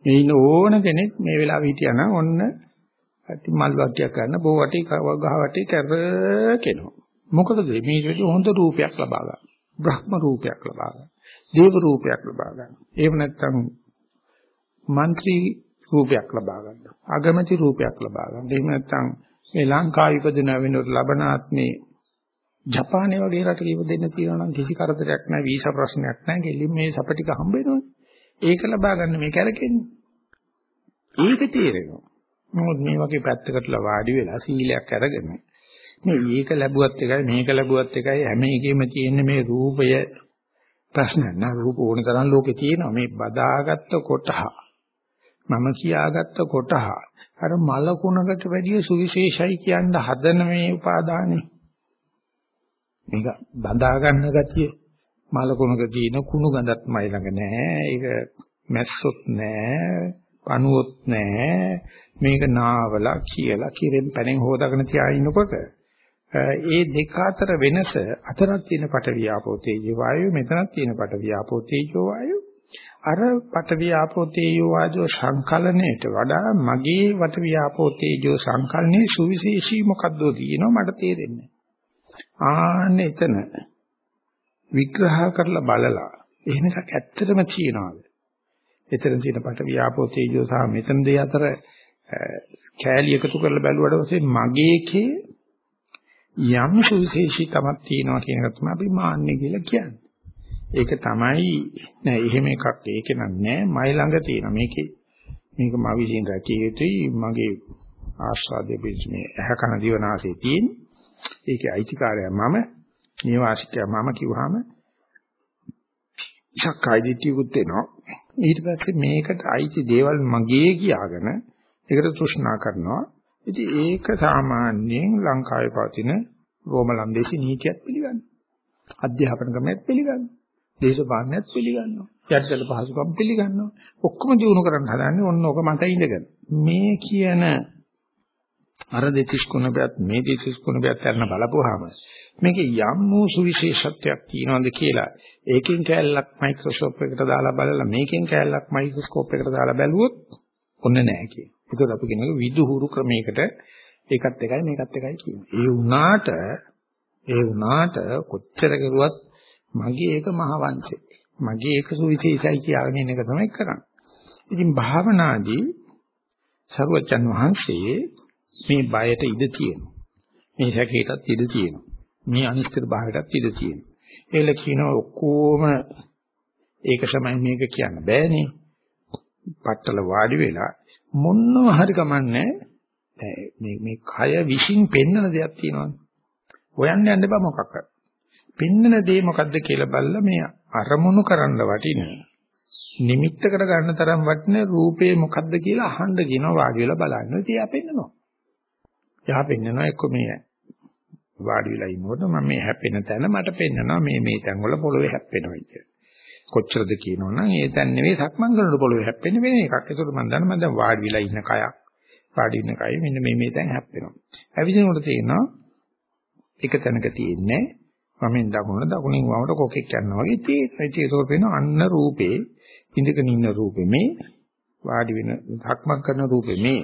මේ ඉන්න ඕන කෙනෙක් මේ වෙලාවේ හිටියනම් ඔන්න ඇති මල් වාක්‍යයක් ගන්න බෝ වටි ගහ වටි කර කෙනවා. මොකද මේ විදිහට හොඳ රූපයක් ලබා ගන්න. බ්‍රහ්ම රූපයක් ලබා ගන්න. දේව රූපයක් ලබා ගන්න. එහෙම නැත්නම් මන්ත්‍රී රූපයක් ලබා ගන්න. අගමැති රූපයක් ලබා ගන්න. එහෙම නැත්නම් මේ ලංකාවේ ඉපදෙන වෙනකොට ලබන ආත්මේ ජපානයේ වගේ රටක ඉපදෙන්න තියෙනවා නම් කිසි කරදරයක් නැහැ, වීසා ප්‍රශ්නයක් නැහැ. ගෙලින් මේ සපටික හම්බ වෙනවනේ. ඒක ලබා ගන්න මේ කැලකෙන්නේ. ඒක තේරෙනවා. මොකද මේ වගේ පැත්තකටලා වාඩි වෙලා සීලයක් අරගෙන මේ මේක ලැබුවත් එකයි මේක ලැබුවත් එකයි හැම එකෙම තියෙන මේ රූපය ප්‍රශ්නයක් නෑ රූප ඕන තරම් ලෝකේ තියෙනවා මේ බදාගත්ත කොටහ මම කියාගත්ත කොටහ. අර මල කුණකට වැඩිය සුවිශේෂයි කියන්න හදන මේ උපාදානේ. මේක බඳා ගන්න ගතිය. මල කුණක තියෙන කුණු ගඳත් මයි ළඟ නෑ. ඒක මැස්සොත් නෑ. පණුවොත් නෑ. මේක නාවලා කියලා කිරෙන් පැනෙන් හොදාගෙන තියා ඉන්නකොට ඒ දෙක අතර වෙනස අතරක් තියෙන පට වියාපෝ තේජෝ වායු මෙතනක් තියෙන පට වියාපෝ තේජෝ වායු අර පට වියාපෝ තේජෝ වායු සංකලණයට වඩා මගේ වට වියාපෝ තේජෝ සංකලණයේ සුවිශේෂී මොකද්ද තියෙනවා මට තේරෙන්නේ ආන්න එතන විග්‍රහ කරලා බලලා එහෙම එකක් ඇත්තටම තියනවාද එතන තියෙන පට වියාපෝ තේජෝ සහ මෙතන දෙය අතර කෑලි එකතු කරලා බැලුවට පස්සේ මගේකේ යම් සුවිශේෂී තමක් තියෙනවා කියන එක තමයි අපි මාන්නේ කියලා කියන්නේ. ඒක තමයි නෑ එහෙම එකක් ඒක නෑ. මයි ළඟ තියෙන මේකේ මේක මා විසින් රැකිය යුතුයි. මගේ ආස්වාදයේ පිළිස්මේ ඇහ කන දිවනාසයේ තියෙන ඒකේ අයිතිකාරය මම නිවාසිකය මම කිව්වහම සක්කාය දිට්ඨියකුත් වෙනවා ඊට පස්සේ මේකට අයිති දේවල් මගේ කියාගෙන ඒකට තෘෂ්ණා කරනවා. ඉතින් ඒක සාමාන්‍යයෙන් ලංකාවේ පවතින රෝම ලන්දේසි නීතියත් පිළිගන්නවා. අධ්‍යාපන ක්‍රමයක් පිළිගන්නවා. දේශපාලනයත් පිළිගන්නවා. යටිතල පහසුකම් පිළිගන්නවා. ඔක්කොම දිනු කරන්න හදන්නේ ඔන්න ඔක මත ඉඳගෙන. මේ කියන අර දෙතිස් කුණබයත් මේ දෙතිස් ගුණබයත් කරන බලපුවාම මේකේ යම් වූ සුවිශේෂත්වයක් තියෙනවද කියලා ඒකෙන් කැලලක් මයික්‍රොස්කෝප් එකට දාලා බලලා මේකෙන් කැලලක් මයික්‍රොස්කෝප් එකට දාලා බැලුවොත් ඔන්න නැහැ කියන. ඒකත් අපි කියනවා විදුහුරු ක්‍රමයකට ඒකත් එකයි මේකත් එකයි කියන්නේ. ඒ වුණාට ඒ වුණාට කොච්චර කරුවත් මගේ ඒක මහවංශේ. මගේ ඒක සුවිශේෂයි කියලා ඉන්න එක තමයි කරන්නේ. ඉතින් භාවනාදී සර්වචන් වහන්සේ මේ බයට ඉඩ තියෙනවා. මේ සැකේටත් ඉඩ තියෙනවා. මේ අනිශ්චිත භාවයටත් ඉඩ තියෙනවා. ඒල කියනවා ඔක්කොම ඒක තමයි මේක කියන්න බෑනේ. පట్టල වාඩි වෙලා මොන්නව හරි කමන්නේ මේ මේ කය විශ්ින් පෙන්නන දෙයක් තියෙනවානේ. හොයන්න යන්න බෑ මොකක්ද. පෙන්නන දේ මොකද්ද කියලා බලලා මේ අරමුණු කරන්න වටින නිමිත්ත කර ගන්න තරම් වටින රූපේ මොකද්ද කියලා අහන්න කියනවා වාඩි වෙලා බලන්න. ඉතින් එයා පෙන්නනවා. එයා පෙන්නනවා එක්ක මේ වාඩි වෙලා ඉන්නකොට මම මේ හැපෙන තැන මට පෙන්නනවා මේ මේ තැන් වල පොළවේ හැප්පෙනවා කියලා. කොච්චරද කියනවනම් ඒ තැන් නෙවෙයි සක්මන් කරනකොට පොළවේ හැප්පෙන්නේ වෙන එකක්. ඒකට මම දන්නවා මම දැන් වාඩි වෙලා ඉන්න කයක්. වාඩි ඉන්න කය මෙන්න මේ මේ තැන් හැප්පෙනවා. ඇවිදිනකොට තේනවා එක තැනක තියෙන්නේ වමෙන් දකුණ දකුණෙන් වමට කොකෙක් යනවා වගේ තියෙනවා. ඒක වෙන අන්න රූපේ ඉඳගෙන ඉන්න රූපේ මේ වාඩි වෙන සක්මන් කරන රූපේ මේ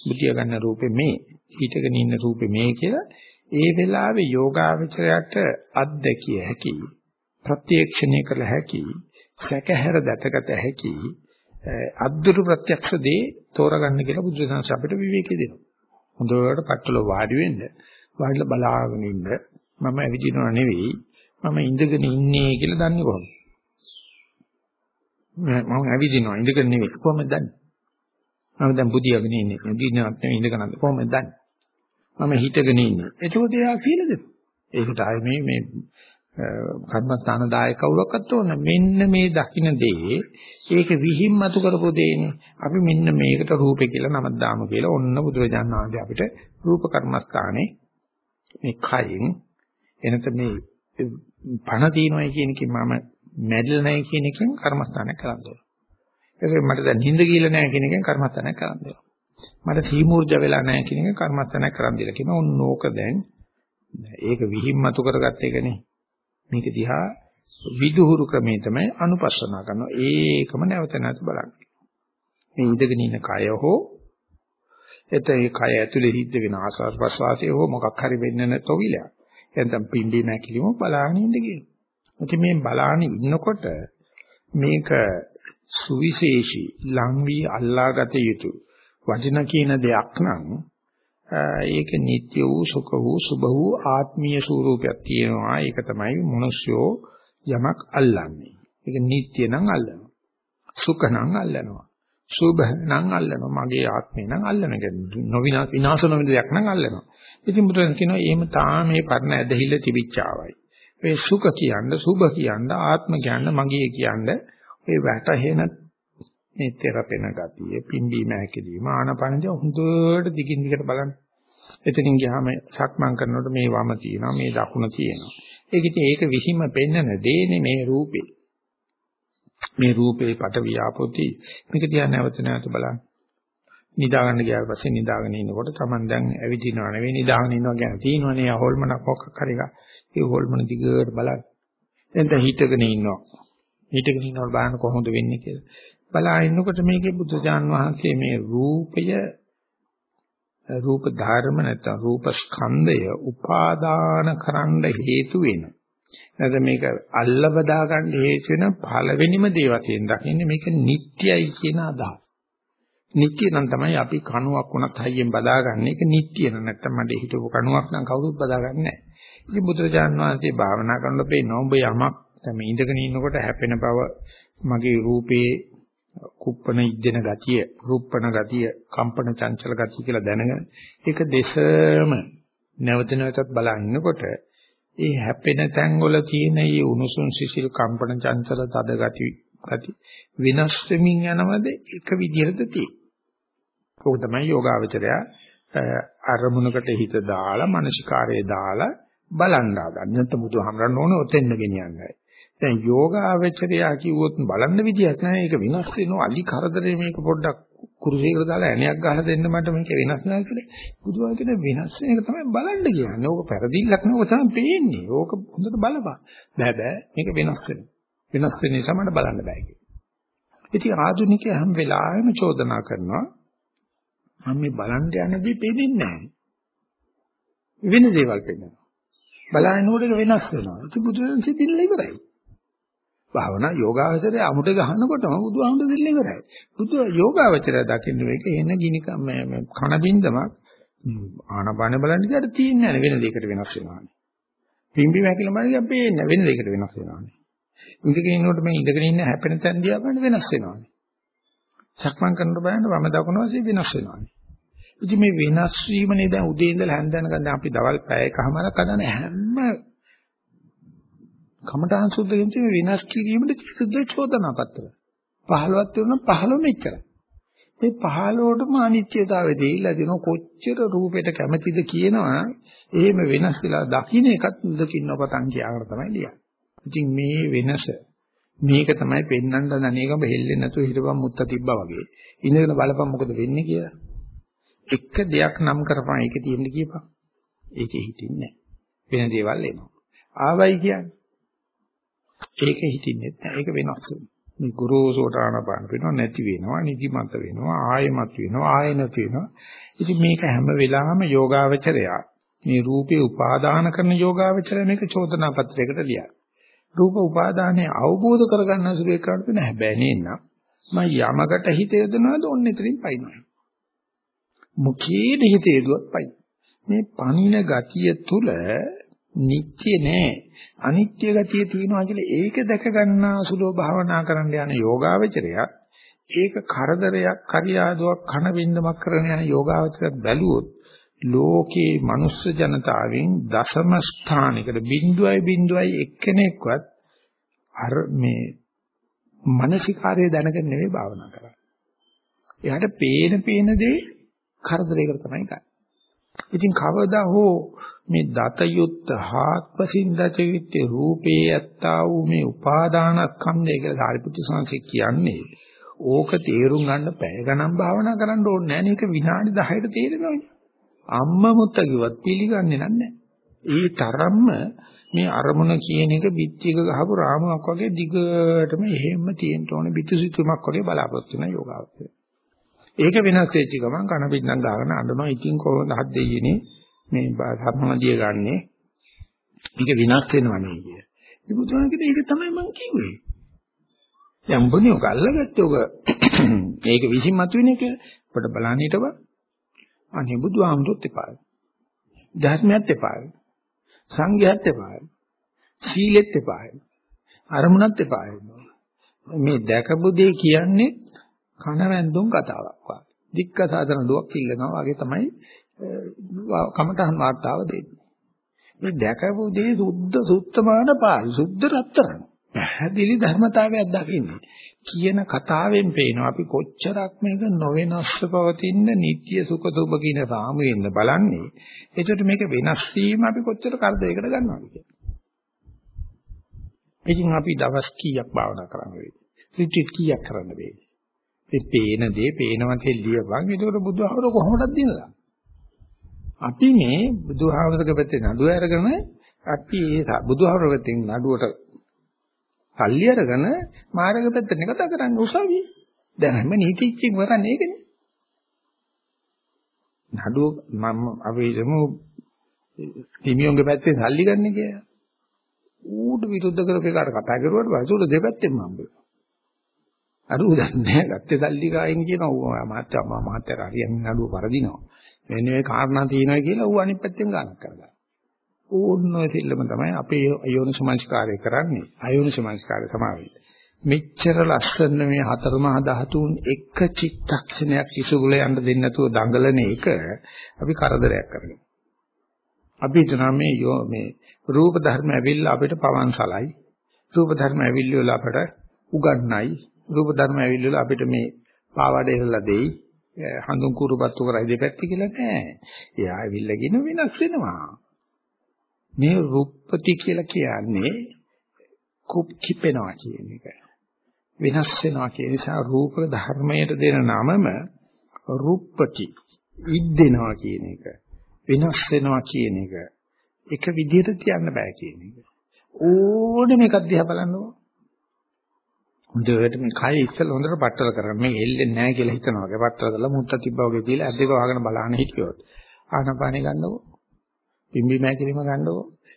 බුතිය ගන්න රූපේ මේ හිටගෙන ඉන්න රූපේ මේ කියලා ඒ වෙලාවේ යෝගාවචරයට අත්දැකිය හැකි ප්‍රත්‍යක්ෂණය කළ හැකි සැකහැර දැකගත හැකි අද්දුරු ප්‍රත්‍යක්ෂ දේ තෝරගන්න කියලා බුදුසසුන අපිට විවේකී දෙනවා. හොඳට පట్టල වාඩි වෙන්න වාඩිලා බලාගෙන ඉන්න මම ඇවිදිනව නෙවෙයි මම ඉඳගෙන ඉන්නේ කියලා දන්නේ කොහොමද? මම ඇවිදිනවා ඉඳගෙන නෙවෙයි කොහොමද දන්නේ? මම දැන් බුදියාගෙන ඉන්නේ. බුදිනවත් නෙවෙයි ඉඳගෙන කොහොමද දන්නේ? මම හිටගෙන ඉන්නේ. එතකොට එයා කියලා දෙන්න. ඒකට ආයේ මේ මේ කර්මස්ථාන දායක කවුරක්වත් ඕන මෙන්න මේ දකින්න දේ ඒක විහිම් මතු කරපු දෙන්නේ අපි මෙන්න මේකට රූපේ කියලා නමක් දාමු කියලා ඔන්න බුදුරජාණන් වහන්සේ අපිට රූප කර්මස්ථානේ මේ කයින් එනත මේ පණ තියනවායි කියන එකෙන් මම මැඩල් නැහැ කියන එකෙන් කර්මස්ථානයක් කරන්න ඕන. ඒක මට දැන් නිින්ද කියලා නැහැ කියන එකෙන් කර්මස්ථානයක් කරන්න ඕන. මට සීමූර්ජ වෙලා නැහැ කියන එකෙන් කර්මස්ථානයක් කරන්න දීලා කියන ඕන ඕක දැන් ඒක විහිම් මතු කරගත්ත එකනේ. මේක දිහා විදුහුරු ක්‍රමේ තමයි අනුපස්සනා කරනවා. ඒකම නැවත නැවත බලන්න. මේ ඉඳගෙන ඉන්න කය හෝ එත ඒ කය ඇතුලේ හිට වෙන ආස්වාද ප්‍රසවාසය හෝ මොකක් හරි වෙන්න නැතොවිලා. නැත්නම් පිම්බි මැකිලිම බලාගෙන ඉන්න කියනවා. ඉතින් මේ බලාගෙන ඉන්නකොට මේක සුවිශේෂී ලංවි අල්ලාගත යුතු වචන කියන දෙයක් නම් ඒක නিত্য වූ සුඛ වූ සුභ වූ ආත්මීය ස්වરૂපයක් තියෙනවා. ඒක තමයි මිනිස්යෝ යමක් අල්ලන්නේ. ඒක නিত্য නම් අල්ලනවා. සුඛ නම් අල්ලනවා. සුභ නම් අල්ලනවා. මගේ ආත්මේ නම් අල්ලන එක. නොවිනාශ විනාශ නොවන දෙයක් නම් අල්ලනවා. ඉතින් බුදුන් කියනවා එහෙම තාම මේ පරණ ඇදහිල්ල තිබිච්චාවයි. මේ සුඛ කියන්න සුභ කියන්න ආත්ම කියන්න මගේ කියන්න ඒ වැටහෙන මේ තෙරපෙන ගතිය පිම්බීම හැකිලිම ආනපනජ හොඳට දිගින් දිගට බලන්න. එතනින් ගියාම සක්මන් කරනකොට මේ වම තියෙනවා මේ දකුණ තියෙනවා. ඒක ඉතින් ඒක විහිම පෙන්නන දෙන්නේ මේ රූපේ. මේ රූපේ පට වියාපෝති මේක දිහා නැවත නැවත බලන්න. නිදා ගන්න ගියාට පස්සේ නිදාගෙන ඉන්නකොට Taman දැන් ඇවිදිනව නෙවෙයි නිදාගෙන ඉන්නවා කියන තියෙනවනේ හොල්මනක් මොකක් හරි එක. ඒ හොල්මන දිගට බලන්න. දැන් හිතගෙන ඉන්නවා. හිතගෙන ඉන්නකොට බලන්න කොහොමද වෙන්නේ කියලා. බලා ඉන්නකොට මේකේ බුදුජාන් වහන්සේ මේ රූපය රූප ධර්ම නැත්නම් රූප ස්කන්ධය උපාදාන කරන්න හේතු වෙනවා. නැත්නම් මේක අල්ලවදා ගන්න හේතු වෙන පළවෙනිම දේ වශයෙන් දකින්නේ මේක නිට්ටයයි කියන අදහස. නිට්ටිය නම් තමයි අපි කණුවක් වුණත් හයියෙන් බදාගන්නේ. ඒක නිට්ටිය නැත්නම් මඩේ හිටපු කණුවක් නම් කවුරුත් බදාගන්නේ නැහැ. ඉතින් බුදුරජාණන් වහන්සේ භාවනා කරනකොට පේනවා ඔබ යමක් තමයි ඉඳගෙන ඉන්නකොට හැපෙන බව මගේ රූපේ කුප්පන ඉද්දෙන ගතිය, රුප්පන ගතිය, කම්පන චංචල ගතිය කියලා දැනගෙන ඒක දෙසම නැවත නැවතත් බලනකොට ඒ හැපෙන තැන් වල තියෙන මේ උණුසුම් සිසිල් කම්පන චංචල තද ගති ගති විනාශ වෙමින් යනවද එක විදිහටද තියෙන්නේ. ඕක තමයි යෝගාවචරය අරමුණකට හිත දාලා මානසිකාරයේ දාලා බලන්න හදන්න. නැත්නම් බුදුහාමරන්න ඕනේ ඔතෙන්න ගෙනියන්නයි. දැන් යෝගාවචරය කිව්වොත් බලන්න විදියක් නැහැ. ඒක විනාශ වෙනවා. අලි කරදරේ මේක පොඩ්ඩක් කුරුසයකට දාලා ඇණයක් ගහලා දෙන්න මට මේක වෙනස් නැහැ කියලා. බුදුහාම කියන වෙනස් වෙන එක තමයි බලන්න කියන්නේ. ඕක පෙරදිල්ලක් නෙවෙයි තමයි පේන්නේ. ඕක හොඳට බලපන්. බෑ බෑ මේක වෙනස් වෙනවා. වෙනස් වෙන නිසා මට බලන්න බෑ කියලා. ඉතින් ආධුනිකයා හැම වෙලාවෙම චෝදනා කරනවා මම මේ බලන්න යනදී පේන්නේ නැහැ. වෙන දේවල් පේනවා. බලනකොට ඒක වෙනස් වෙනවා. ඉතින් බුදුරජාණන් සිතිල්ල ඉවරයි. භාවනා යෝගාවචරය අමුඩ ගහනකොටම බුදුහාමුදුරු දෙල්ල ඉවරයි. බුදු යෝගාවචරය දකින්න මේක එන ගිනි කන බින්දමක් ආනපාන බලන්න ඉතින් තියෙන්නේ නැහැ වෙන දෙයකට වෙනස් වෙනවානේ. පිම්බි වැකිලම බලන්න පේන්නේ වෙන දෙයකට වෙනස් වෙනවානේ. ඉඳගෙන ඉන්නකොට මේ ඉඳගෙන ඉන්න හැපෙන තැන් දිහා බලන්න වෙනස් වෙනවානේ. සක්මන් කරනකොට බලන්න වම දකුණ වශයෙන් වෙනස් වෙනවානේ. ඉතින් මේ වෙනස් වීමනේ දැන් උදේ ඉඳලා හැන්දෑන ගන්න අපි දවල් පැය එකමාරක් හදන හැම කමඨාන් සුද්ධ කියන විනාශ කිරීමට සුද්ධ චෝදනා පත්‍ර. 15ක් තියුණා 15 මෙච්චරයි. මේ 15ටම අනිත්‍යතාවය දෙයිලා දෙන කොච්චර රූපයට කැමැතිද කියනවා එහෙම වෙනස් වෙලා දකින්න එකත් දකින්න පතන් කියාගෙන තමයි ලියන්නේ. ඉතින් මේ වෙනස මේක තමයි පෙන්වන්න දණේකම හෙල්ලෙන්නේ නැතුව හිටපන් මුත්ත තිබ්බා වගේ. ඉඳගෙන බලපන් මොකද වෙන්නේ කියලා. එක දෙයක් නම් කරපන් ඒකේ තියෙන්න කියපන්. ඒකේ හිටින්නේ නැහැ. වෙන දේවල් එනවා. ආවයි කියන්නේ ඒක හිතින්නේ නැහැ. ඒක වෙනස් වෙනවා. මේ ගුරුසෝට ආනපාන වෙනවා නැති වෙනවා, නිදිමත වෙනවා, ආයෙමත් වෙනවා, ආයෙ නැති වෙනවා. ඉතින් මේක හැම වෙලාවෙම යෝගාවචරය මේ රූපේ උපාදාන කරන යෝගාවචරය මේක චෝදනා පත්‍රයකට ලියයි. රූප උපාදානයේ අවබෝධ කරගන්න සුළු එකකට නෑ හැබැයි නේනම් මම යමකට හිත යොදනවාද ඔන්න එතනින් පයින්නවා. මුඛයේ හිත යොදුවත් පයින්. මේ පණින ගතිය තුල නිත්‍ය නෑ අනිත්‍ය ගතිය තියෙනවා කියලා ඒක දැක ගන්නා සුලෝ භාවනා කරන්න යන යෝගාවචරයක් ඒක කරදරයක් කරියාදුවක් කන බින්දමක් කරන යන යෝගාවචරයක් බැලුවොත් ලෝකේ මනුස්ස ජනතාවෙන් දශම ස්ථානයකට බිඳුවයි බිඳුවයි එක්කෙනෙක්වත් අර මේ මානසිකාරය දැනගෙන නෙවෙයි භාවනා කරන්නේ. එයාට පේන පේන දේ කරදරයකට තමයි ගන්න. ඉතින් කවදා හෝ මේ දත යුත්ත හාත්පසින් දත යුත්තේ රූපේ ඇත්තා වූ මේ උපාදානස්කන්ධය කියලා සාරිපුත්‍ර සංසේ කියන්නේ ඕක තේරුම් ගන්න පැය ගණන් භාවනා කරන්න ඕනේ නැහැ නේක විනාඩි 10ට තේරෙනවනේ අම්ම මුත්ත කිව්වත් පිළිගන්නේ නැහැ. ඒ තරම්ම මේ අරමුණ කියන එක පිටියක ගහපු රාමුවක් වගේ දිගටම එහෙම්ම තියෙන්න ඕනේ. පිටුසිතුමක් වගේ බලාපොරොත්තු වෙන යෝගාවචරය. ඒක වෙනස් වෙච්ච ගමන් කන පිටනම් දාගෙන අඬනවා. ඉතින් කොහොමද හත් දෙයියනේ මේ සම්මාදිය ගන්නෙ? මේක විනාශ වෙනවනේ කිය. ඒ බුදුහාම කිව්වේ ඒක තමයි මම කිව්වේ. දැන් උඹනේ ඔක අල්ලගත්තේ ඔක මේක විසින් මතුවෙන එක ඔබට බලන්න හිටපන්. අනේ බුදුහාමුදුරුත් එපායි. ධර්මයත් එපායි. සංඝයත් එපායි. සීලෙත් එපායි. අරමුණත් එපායි. මේ දැකපු දේ කියන්නේ කනවැන්දුම් කතාවක් වගේ. දික්ක සාධන දුවක් ඉල්ලනවා වගේ තමයි කමඨහන් වාර්තාව දෙන්නේ. මේ දැකපු දේ සුද්ධ සුත්තමාන පායි සුද්ධ රත්තරන්. පැහැදිලි ධර්මතාවයක් දකින්නේ. කියන කතාවෙන් පේනවා අපි කොච්චරක් මේක නොවෙනස්ව පවතින නিত্য සුඛ දුබ කියන රාමුවෙන්න බලන්නේ. ඒකට මේක වෙනස් වීම අපි කොච්චර කරදරයකට ගන්නවද කියලා. ඉතින් අපි දවස් කීයක් භාවනා කරන්න වෙයි. රිට්‍රීට් කීයක් කරන්න වෙයි. මේ පේන දේ පේනවන්සේ ලියවන්. ඒකට බුදුහාමර කොහොමද දිනලා? අපි මේ බුදුහාමරගේ පැත්තේ නඩුව අරගෙන අපි ඒ බුදුහාමර පැත්තෙන් නඩුවට සල්ලි අරගෙන මාර්ග පැත්තට කතා කරන්නේ උසාවියේ. දැන් හැම නීතිච්චින් කරන්නේ ඒකනේ. නඩුව මම අපි හිතමු හිමියෝගේ පැත්තෙන් සල්ලි ගන්න කියලා. ඌට විරුද්ධ කරපු එකට කතා කරුවාට පස්සේ උඩ දෙපැත්තෙන් මම බෑ. අර උදන්නේ ගත්තේ සල්ලි ගායින් කියනවා මාත්‍යා මාත්‍යා හරියන්නේ නඩුව වරදිනවා. මෙන්න මේ කාරණා තියෙනවා කියලා ඌ අනිත් පැත්තෙන් ගානක් කරගන්නවා. ඕන්න ඔය දෙල්ලම තමයි අපේ අයෝනිසමංස්කාරය කරන්නේ. අයෝනිසමංස්කාරය තමයි. මෙච්චර ලස්සන මේ හතර මහා ධාතුන් එක චිත්තක්ෂණයක් ඉසුගුල යන්න දෙන්නේ නැතුව දඟලන එක අපි කරදරයක් කරගෙන. අපි හිතනවා මේ යෝ මේ රූප ධර්ම ඇවිල්ලා අපිට පවන්සලයි. රූප ධර්ම ඇවිල්ලා අපට උගන්නයි. රූප ධර්ම ඇවිල්ලා අපිට මේ පාවඩ එල්ලලා දෙයි. හඳුන් කුරුපත්තු කරයි දෙපැත්ත කියලා නෑ. එයා ඇවිල්ලා කියන වෙනස් වෙනවා. මේ රුප්පති කියලා කියන්නේ කුප් කිපෙනවා කියන එක. වෙනස් වෙනවා කියන නිසා රූප ධර්මයට දෙන නමම රුප්පති ඉද්දෙනවා කියන එක. වෙනස් වෙනවා කියන එක. එක විදිහට තියන්න බෑ කියන එක. ඕනෙම එකක් දිහා බලන්නකො. හොඳට මේ කය ඉස්සෙල් හොඳට පట్టල කරගන්න. මේ එල්ලෙන්නේ නැහැ කියලා හිතනවා වගේ. පట్టල කරලා මුත්ත තිබ්බා වගේ දීලා අද්දක වහගෙන බලන්න හිටියොත්. ආනපානෙ ගන්නකො. පිම්බි මෑකිලිම ගන්නකො.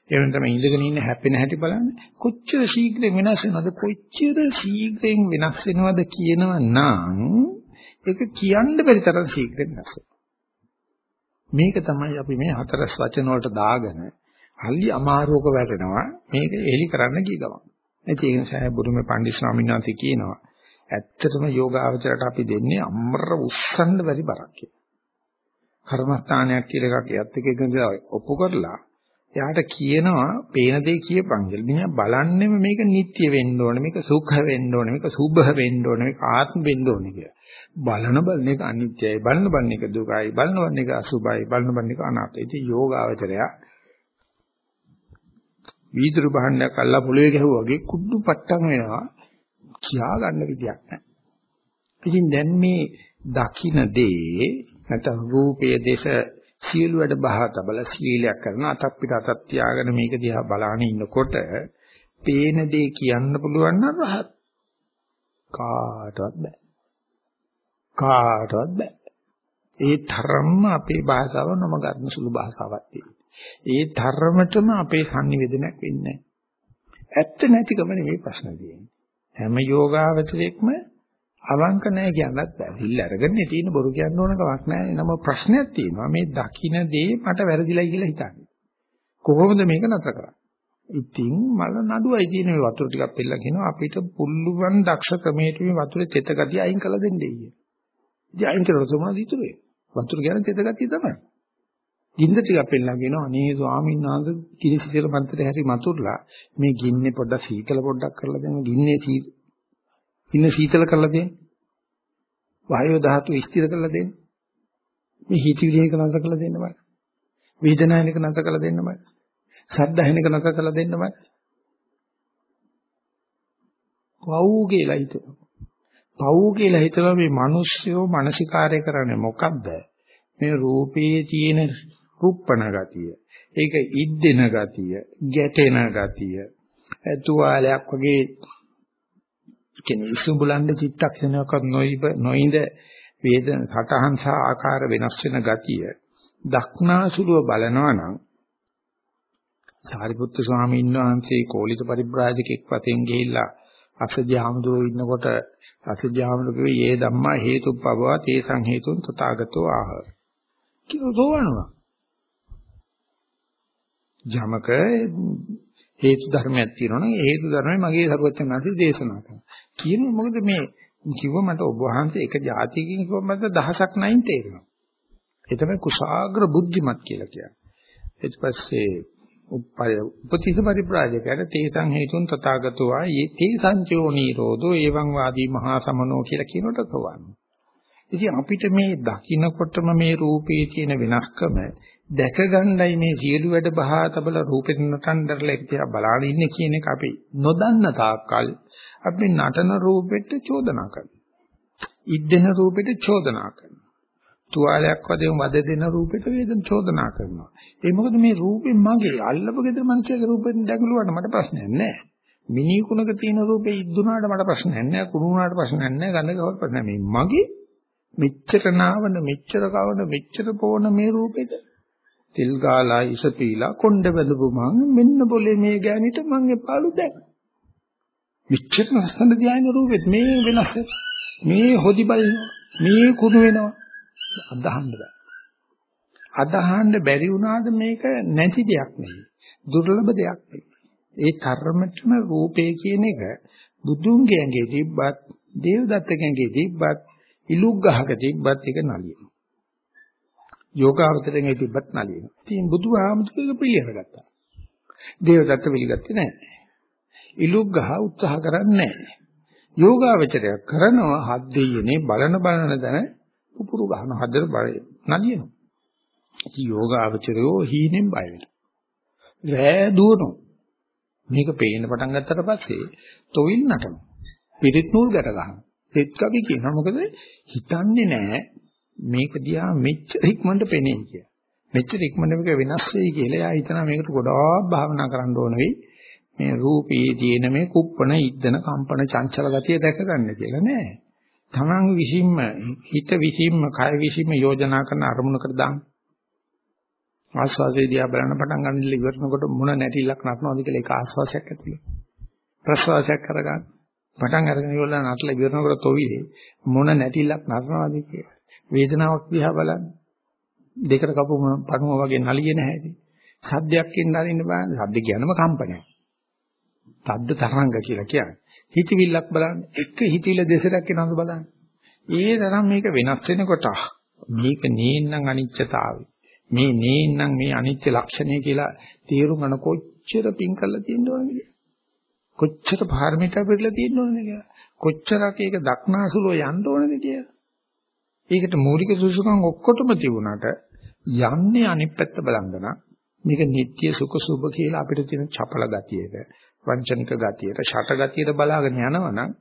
ඒ වෙන තමයි ඉඳගෙන ඉන්න හැපෙන හැටි බලන්න. කොච්චර ශීඝ්‍රයෙන් වෙනස් වෙනවද? කොච්චර ශීඝ්‍රයෙන් වෙනස් වෙනවද කියනවා නම් ඒක කියන්න බැරි තරම් ශීඝ්‍රයෙන් වෙනස් මේක තමයි අපි මේ හතරස් වචන වලට දාගෙන හල්ලි අමාරුවක වැටෙනවා. මේක එලි කරන්න කිය ගමන්. ඒ නිසා බුදුමේ පණ්ඩිත ස්වාමීන් වහන්සේ කියනවා ඇත්තටම යෝගාවචරයට අපි දෙන්නේ අම්මර උස්සන්න බැරි බරක් කියලා. කර්මස්ථානයක් කියලා එකක් යත් එක එකද ඔප්පු කරලා එයාට කියනවා පේන දේ කියපන් කියලා. මෙයා බලන්නෙම මේක නිට්ටය වෙන්න ඕනේ, මේක සුඛ වෙන්න ඕනේ, මේක සුභ වෙන්න ඕනේ, මේක ආත්ම වෙන්න ඕනේ කියලා. බලන බලන එක අනිත්‍යයි, බලන බලන එක දුකයි, බලන බලන එක අසුභයි, බලන බලන එක අනාත්මයි. ඉතින් යෝගාවචරය වීදුරු භාණ්ඩයක් අල්ලා පොළවේ ගැහුවා වගේ කුඩු පට්ටම් වෙනවා. කියා ගන්න විදියක් නැහැ. ඉතින් දැන් මේ දකින්න දේ නැත්නම් රූපයේ දේශ සියලු වැඩ බහ තබල සීලයක් කරන අතක් පිට අතක් තියාගෙන මේක දිහා බලාගෙන ඉන්නකොට පේන දේ කියන්න පුළුවන් නම් රහත් කාටවත් බෑ කාටවත් බෑ ඒ තරම්ම අපේ භාෂාව නම ගන්න සුළු භාෂාවක් තියෙනවා ඒ තරමටම අපේ sannivedanayak වෙන්නේ ඇත්ත නැතිකම නෙවෙයි ප්‍රශ්න තියෙන්නේ හැම යෝගාවචරයකම අවංක නැහැ කියන්නත් බෑ. හිල් අරගෙන තියෙන බොරු කියන්න ඕන කමක් නැහැ. නම ප්‍රශ්නයක් තියෙනවා. මේ දකින්න දේ මට වැරදිලයි කියලා හිතන්නේ. කොහොමද මේක නතර කරන්නේ? ඉතින් මල නඩුවයි තියෙන මේ වතුර ටිකක් පෙන්නලා කියනවා අපිට පුල්ලුවන් දක්ෂ ක්‍රමයට මේ වතුරේ තෙත ගතිය අයින් කළ දෙන්නේ ඊයේ. ඉතින් අයින් කරලා තමයි ඉතුරු වෙන්නේ. වතුර කියන්නේ තෙත ගතිය තමයි. ගින්ද ටිකක් පෙන්නලා කියනවා අනේ ස්වාමීන් වහන්සේ කිරිසිතල මන්ත්‍රේ හැරි මතුරුලා මේ ගින්නේ පොඩ්ඩක් සීතල පොඩ්ඩක් කරලා දෙන්න ගින්නේ ඉන්න සීතල කරලා දෙන්න. වායෝ ධාතු ස්ථිර කරලා දෙන්න. මේ හිතවිලි එක නැස කරලා දෙන්න බෑ. වේදනාව එක නැස කරලා දෙන්න බෑ. ශබ්ද ඇහෙනක නැස කරලා දෙන්න බෑ. පව් කියලා හිතනවා. පව් කියලා හිතලා මේ මිනිස්සුયો මානසිකාරය කරන්නේ මොකද්ද? මේ රූපයේ තියෙන රුප්පණ ගතිය. ඒක ඉද්දෙන ගතිය, ගැටෙන ගතිය. තුවාලයක් වගේ කියන්නේ ඉසුඹලන්න චිත්තක්ෂණයක්වත් නොයිබ නොයිඳ වේදන සටහන් සහ ආකාර වෙනස් වෙන ගතිය දක්නාසුලුව බලනවා නම් සාරිපුත්තු ස්වාමීන් වහන්සේ කෝලිත පරිබ්‍රාජකෙක් වතෙන් ගිහිල්ලා අසජි හමුදුරෝ ඉන්නකොට අසජි හමුදුරෝ යේ ධම්මා හේතුප්පවවා තේසං හේතුන් තථාගතෝ ආහ කියලා දෝවනවා යමක හේතු ධර්මයක් තියෙනවනම් ඒ හේතු ධර්මය මගේ සරුවචනාංශ දේශනා කරනවා. කියන්නේ මොකද මේ කිව්ව මට ඔබ වහන්සේ එක જાතියකින් කිව්ව මට දහසක් නැයින් තේරෙනවා. ඒ තමයි කුසాగ්‍ර බුද්ධිමත් කියලා කියන්නේ. ඊට පස්සේ උපය උපතිස පරිප්‍රාජකයට තේසං හේතුන් තථාගතෝ ආයේ තේසංචෝ නිරෝධෝ එවං වාදී මහා සමනෝ කියලා කියනට තවන්න. ඉතින් අපිට මේ දකින්නකොටම මේ රූපේ තියෙන වෙනස්කම දැක ගන්නයි මේ සියලු වැඩ බහා තබල රූපෙට නටන්නදරලා ඉතියා බලාගෙන ඉන්නේ කියන එක අපි නොදන්න තාක්කල් අපි නටන රූපෙට චෝදනා කරනවා. ඉද්දෙන රූපෙට චෝදනා කරනවා. තුවාලයක් වගේ වද දෙන රූපෙට වේදන චෝදනා කරනවා. ඒ මොකද මේ රූපේ මගේ අල්ලපු ගෙදර මිනිස්සුගේ රූපෙන් දැකලුවාට මට ප්‍රශ්නයක් නැහැ. මිනි කුණක තියෙන රූපේ ඉද්දුනාට මට ප්‍රශ්නයක් නැහැ. කුණු වුණාට ප්‍රශ්නයක් නැහැ. ගඳ ගහවත් ප්‍රශ්නයක් මේ මගේ මෙච්චර නාවන මෙච්චර කවන මෙච්චර පොවන මේ රූපෙද තෙල් ගාලා ඉස පීලා කොණ්ඩ බඳපු මං මෙන්න બોලේ මේ ගෑනිට මං එපාලු දැන් මෙච්චර ලස්සන දියයින රූපෙත් මේ වෙනස් මේ හොදි බල මේ කුණු වෙනවා අදහන්න බෑ. අදහන්න බැරි වුණාද මේක නැති දෙයක් නෙවෙයි. දුර්ලභ දෙයක් නෙවෙයි. ඒ තරමටම රූපේ කියන එක බුදුන්ගේ ඇඟේ තිබ්බත්, දේවදත්තගේ ඇඟේ තිබ්බත්, ඉලුක් ගහක තිබ්බත් ඒක නලියනවා. යෝගාවතරෙන් ඒ තිබ්බත් නලියනවා. ඉතින් බුදුහාමුදුරුවෝ පිළිඅරගත්තා. දේවදත්ත පිළිගත්තේ නැහැ. ඉලුක් ගහ උත්සාහ කරන්නේ නැහැ. යෝගාවචරය කරනවා හත් දෙයියනේ බලන බලන දන පුපුරු ගන්න හදර බය නලියනවා. ඉතින් යෝගාවචරයෝ හීනෙන් බය වෙනවා. රෑ දුවනවා. මේක පේන්න පටන් ගත්තට පස්සේ තොවිල් නටනවා. පිරිත් නූල් ගැට ගන්නවා. පෙත් කවි කියනවා මොකද හිතන්නේ නැහැ මේක දිහා මෙච්චර ඉක්මනට පෙනේ කියලා. මෙච්චර ඉක්මනට මේක වෙනස් වෙයි කියලා එයා හිතනවා මේකට ගොඩාක් භාවනා කරන්න ඕන වෙයි. මේ රූපේ තියෙන මේ කුප්පණ ඉද්දන කම්පන චංචල ගතිය දැක ගන්න කියලා නෑ. තමන් විසින්ම හිත විසින්ම කය විසින්ම යෝජනා කරන අරමුණකට දාන්න. ආස්වාසේ දිහා බලන පටන් ගන්න ඉවරනකොට මොන නැටිලක් නටනවද කියලා ඒක ආස්වාසයක් ඇතුළේ. ප්‍රසවාසයක් කරගන්න. පටන් අරගෙන ඉවරලා නටලා ඉවරනකොට තොවිලේ මොන නැටිලක් නටනවද කියලා. වේදනාවක් දිහා බලන්න. දෙකට කපු පණුව වගේ නලියේ නැහැ. සද්දයක් ඉන්න අරින්න බලන්න. සද්ද කියනම කම්පනයක්. තද්ද තරංග කියලා කියන්නේ. හිතවිල්ලක් බලන්න. එක හිතවිල්ල දෙසරක් එනවද බලන්න. ඒ තරම් මේක වෙනස් වෙනකොට මේක නේන්නම් අනිත්‍යතාවය. මේ නේන්නම් මේ අනිත්‍ය ලක්ෂණය කියලා තේරුම් ගන්න කොච්චර පිං කරලා තියෙනවද කොච්චර පාරමිතා පිළිලා තියෙනවද කියලා. කොච්චරක් ඒක දක්නාසුලෝ යන්න ඕනද කියලා. ඒකට මූලික සුසුකම් ඔක්කොටම තිබුණාට යන්නේ අනිත් පැත්ත බලන්න මේක නිට්ටය සුඛ සුභ කියලා අපිට තියෙන චපල ගතියක වංචනික ගතියට, ෂට ගතියට බලාගෙන යනවනම්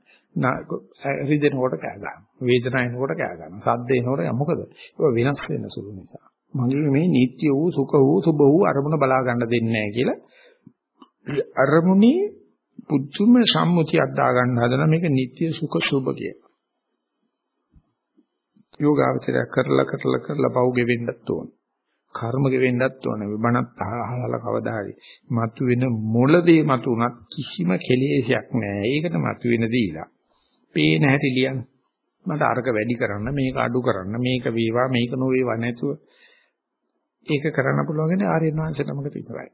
රිදෙනකොට කෑ ගන්නවා. වේදනාවෙනකොට කෑ ගන්නවා. සද්ද එනකොට මොකද? ඒක වෙනස් වෙන සුළු නිසා. මගේ මේ නීත්‍ය වූ සුඛ වූ සුභ වූ අරමුණ බලා ගන්න දෙන්නේ නැහැ කියලා අරමුණේ පුදුම සම්මුතියක් දා ගන්න හදන මේක නීත්‍ය සුඛ සුභ කිය. යෝගාවචරය කරලා කරලා කරලා පව් ගෙවෙන්නත් ඕන. කර්ම ගෙවෙන්නත් ඕන. බණත් අහලා කවදා හරි මතු වෙන මොළදේ මතු උනත් කිසිම කෙලෙසයක් නැහැ. ඒකට මතු වෙන දීලා. පේන හැටි ලියන්න. මට අරක වැඩි කරන්න මේක අඩු කරන්න මේක වේවා මේක නොවේවා නැතුව ඒක කරන්න පුළුවන් ආර්යයන් වහන්සේ නමකට විතරයි.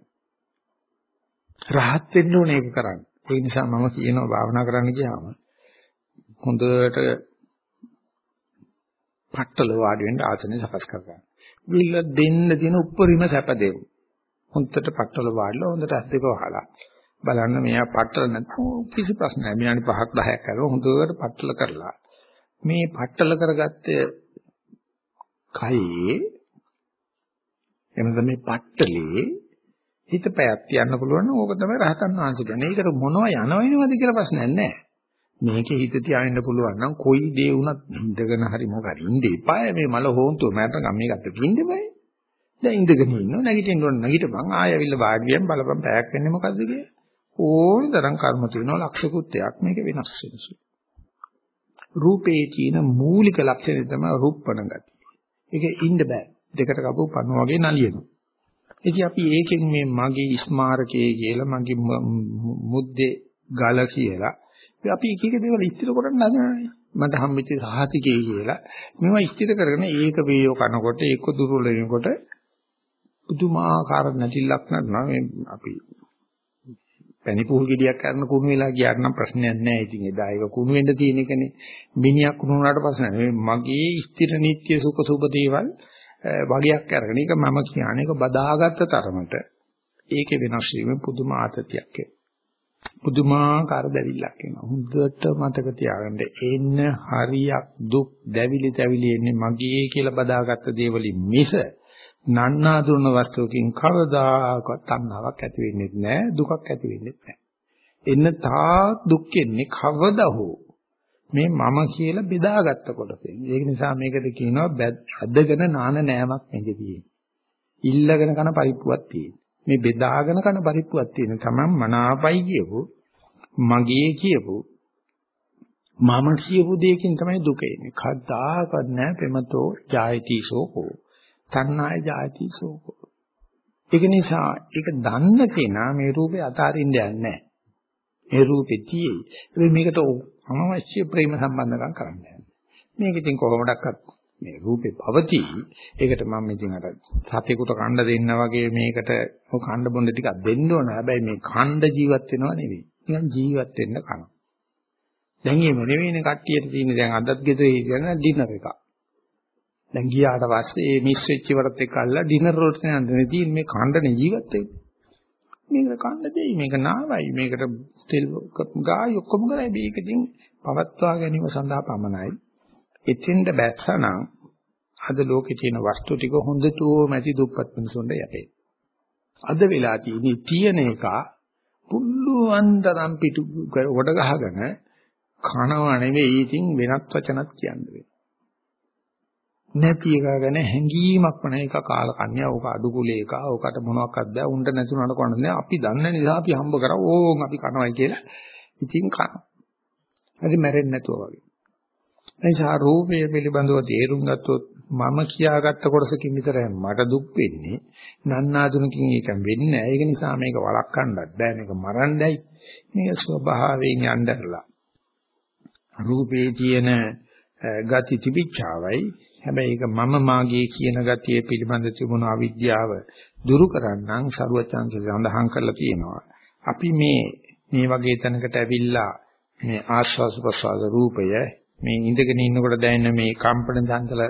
රහත් වෙන්න ඕනේ ඒක කරන්න. ඒ නිසා මම කියනවා භාවනා කරන්න ගියාම හොඳට පට්ටල වාඩි වෙන්න ආසනේ සකස් කරගන්න. ගිල්ල දෙන්න තියෙන උප්පරිම සැප දෙමු. හොන්දට පට්ටල වාඩිලා හොන්දට අත් දෙක වහලා. බලන්න මෙයා පට්ටල නැතුව කිසි ප්‍රශ්නයක් නැහැ. විනාඩි 5ක් 10ක් කරලා හොඳට පට්ටල කරලා. මේ පට්ටල කරගත්තේ කයේ එනද මේ පට්ටලේ හිත පැයක් තියන්න පුළුවන් නම් ඕක තමයි රහතන් වහන්සේ කියන්නේ. ඒකට මොනව යනවෙනවද කියලා ප්‍රශ්නයක් නැහැ. මේකේ හිත තියාගෙන පුළුවන් නම් කොයි දේ වුණත් ඉඳගෙන හරි මොකක් හරි ඉඳ එපාය. මේ මල හොන්තුව මට ගම්මේ ගත්ත කින්දමයි දැන් ඉඳගෙන ඉන්නවා නැගිටින්න ඕන නැගිටපන් ආය ඇවිල්ලා වාඩි වෙන්න බලපන් පැයක් වෙන්නේ මොකද්ද කිය ඕන තරම් කර්ම තියෙනවා ලක්ෂකුත්යක් මේක වෙනස් වෙනසු රූපේ තියෙන මූලික ලක්ෂණය තමයි රූපණ ගතිය. ඒක ඉන්න බෑ. දෙකට කපු පණු වගේ නලියනවා. ඉතින් අපි ඒකෙන් මේ මගේ ස්මාරකයේ කියලා මගේ මුද්දේ ගල කියලා අපි එක එක දේවල් ඉස්තිර කරන්න හදනවානේ. මට හම්බෙච්ච සහතිකේ කියලා. මේවා ඉස්තිර කරගෙන ඒක වේයෝ කනකොට ඒක දුර්වල වෙනකොට පුදුමාකාර නැතිලක් නටනවා මේ අපි පැණි පුහුල් ගෙඩියක් කරන කුණු වෙලා ගියාට නම් ප්‍රශ්නයක් නැහැ. ඉතින් එදා ඒක කුණු වෙන්න තියෙන එකනේ. මිනිහක් කුණු වුණාට පස්සේ නෑ. මගේ ස්ථිර නිත්‍ය සුඛ සුබ දේවල් වගයක් අරගෙන ඒක මම කියන්නේ ඒක බදාගත්ත තරමට ඒකේ වෙනස් වීම පුදුම ආතතියක් පුදුමාකාර දැවිල්ලක් එනවා. හොඳට මතක තියාගන්න. එන්න හරියක් දුක් දැවිලි තැවිලි එන්නේ මගේ කියලා බදාගත්ත දේවලින් මිස නන්නාඳුන වස්තුවකින් කවදාකවත් තණ්හාවක් ඇති වෙන්නේ නැහැ දුකක් ඇති වෙන්නේ නැහැ. එන්න තා දුක් එන්නේ කවදා හෝ මේ මම කියලා බෙදාගත්ත කොටසෙන්. ඒක නිසා මේකට කියනවා අදගෙන නාන නෑමක් නැගදී. ඉල්ලගෙන කන පරිප්පුවක් තියෙන. මේ බෙදාගෙන කන පරිප්පුවක් තියෙන තමන් මනාපයි කියපු මගේ කියපු මම කියපු දෙයකින් තමයි දුක එන්නේ. කද්දාකත් නෑ ප්‍රමතෝ ජායති සෝකෝ. තණ්හාය ජායති සෝකෝ. ඒක නිසා ඒක දන්න කෙනා මේ රූපේ අතාරින්න යන්නේ නැහැ. මේ රූපේ තියෙයි. මේකට අනවශ්‍ය ප්‍රේම සම්බන්ධකම් කරන්නේ මේක ඉතින් කොහොමඩක්වත් මේ රූපේ පවතී. ඒකට මම ඉතින් අර සතේකට කණ්ඩ දෙන්න වගේ මේකට කණ්ඩ බොන්න ටිකක් දෙන්න ඕන. හැබැයි මේ කණ්ඩ ජීවත් වෙනව නෙවෙයි. නිකන් ජීවත් වෙන්න කන. දැන් මේ නෙවෙයිනේ කට්ටියට තියෙන දැන් අදත් ගෙදර ඉගෙන ඩිනර් එකක්. දැන් ගියාට පස්සේ මේ මිස් වෙච්ච වරත් එක්ක අල්ලලා ඩිනර් වලට යන්නේ තියෙන මේ කණ්ඩනේ ජීවත් වෙන්නේ. මේකට කන්න දෙයි මේක නාවයි මේකට තෙල් ගායි ඔක්කොම කරයි මේකකින් පවත්වා ගැනීම සඳහා පමණයි එතෙන්ද බැස්සනම් අද ලෝකේ තියෙන වස්තු ටික හොඳටම ඇති දුප්පත් මිනිසුන්ට යටේ. අද වෙලා තියෙන්නේ තියෙන එක පුල්ලුවන් තරම් පිටු කොට ගහගෙන කනව නෙවෙයි ඉතින් වෙනත් වචනත් කියන්නේ නැති එක ගැන හැඟීමක් නැ එක කාල කන්‍යා ඕක අඩුකුලේ එක ඕකට මොනවක්වත් බෑ. උන්ට නැතුණාට කොහොමද අපි දන්න නිසා අපි හම්බ කරා ඕන් අපි කනවයි කියලා ඉතින් කන. හරි මැරෙන්නේ නැතුව වගේ. එනිසා රූපය පිළිබඳව තේරුම් ගත්තොත් මම කියාගත්ත කොටසකින් විතරයි මට දුක් වෙන්නේ. නන්නාදුනකින් ඒක වෙන්නේ නැහැ. ඒක නිසා මේක වළක්වන්නත් බෑ. මේක මරන්නයි. මේක ස්වභාවයෙන් යnderලා. රූපේ තියෙන ගති තිබිච්චාවයි හැබැයි ඒක මම මාගේ කියන ගතිය පිළිබඳ තිබුණු අවිද්‍යාව දුරු කරන්නම් ਸਰුවචාන්ස සඳහන් කරලා තියෙනවා. අපි මේ මේ වගේ තැනකට ඇවිල්ලා මේ ආස්වාස ප්‍රසආද රූපය මේ ඉඳගෙන ඉන්නකොට දැනෙන මේ කම්පන චංචල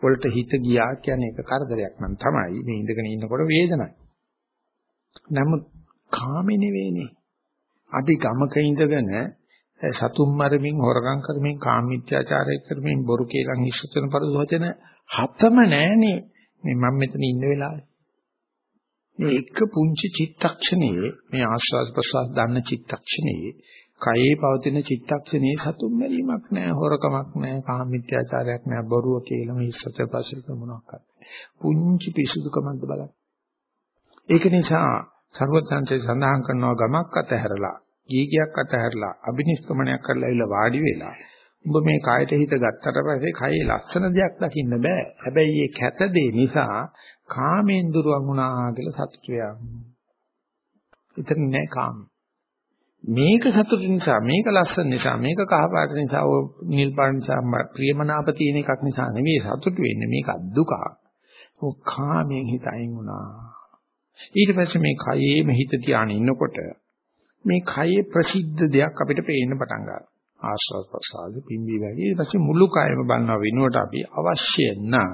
වලට හිත ගියා කියන්නේ ඒක කරදරයක් නම් තමයි මේ ඉඳගෙන ඉන්නකොට වේදනයි. නමුත් කාමේ නෙවෙයිනේ. අපි ගමක ඉඳගෙන සතුම් මරමින් හොරගම් කරමින් කාමීත්‍යාචාරය කරමින් බොරු කේලම් හිස්සතන පරිවචන හතම නෑනේ මේ මම මෙතන ඉන්න වෙලාවේ මේ එක පුංචි චිත්තක්ෂණයේ මේ ආශ්වාස ප්‍රශ්වාස දන්න චිත්තක්ෂණයේ කයේ පවතින චිත්තක්ෂණයේ සතුම් මැරීමක් නෑ හොරකමක් නෑ කාමීත්‍යාචාරයක් නෑ බොරුව කේලම් හිස්සතන පරිසර මොනවාක්වත් පුංචි පිසුදුකමක්ද බලන්න ඒක නිසා සර්වඥාන්සේ සඳහන් කරනවා ගමක් අතහැරලා ගීගයක් අතහැරලා අබිනිෂ්ක්‍මණයක් කරලා ඇවිල්ලා වාඩි වෙලා උඹ මේ කායට හිත ගත්තට පස්සේ කයේ ලස්සන දෙයක් දකින්න බෑ. හැබැයි මේ කැත දේ නිසා කාමෙන් දුරවන් වුණා කියලා සතුටු වෙනවා. එතන නෑ කාම. මේක සතුට නිසා මේක ලස්සන නිසා මේක කහපාට නිසා ඕ නිල් පාට නිසා ප්‍රියමනාප තියෙන එකක් නිසා නෙවෙයි සතුට වෙන්නේ මේක දුකක්. ඔය කාමයෙන් හිත අයින් වුණා. ඊට පස්සේ මේ කයේම හිත තියාගෙන ඉන්නකොට මේ කයේ ප්‍රසිද්ධ දෙයක් අපිට පේන්න පටන් ගන්නවා. ආස්වාද ප්‍රසාද පිම්බි වැඩි ඊට පස්සේ මුළු කයම බලනවා වෙනුවට අපි අවශ්‍ය නම්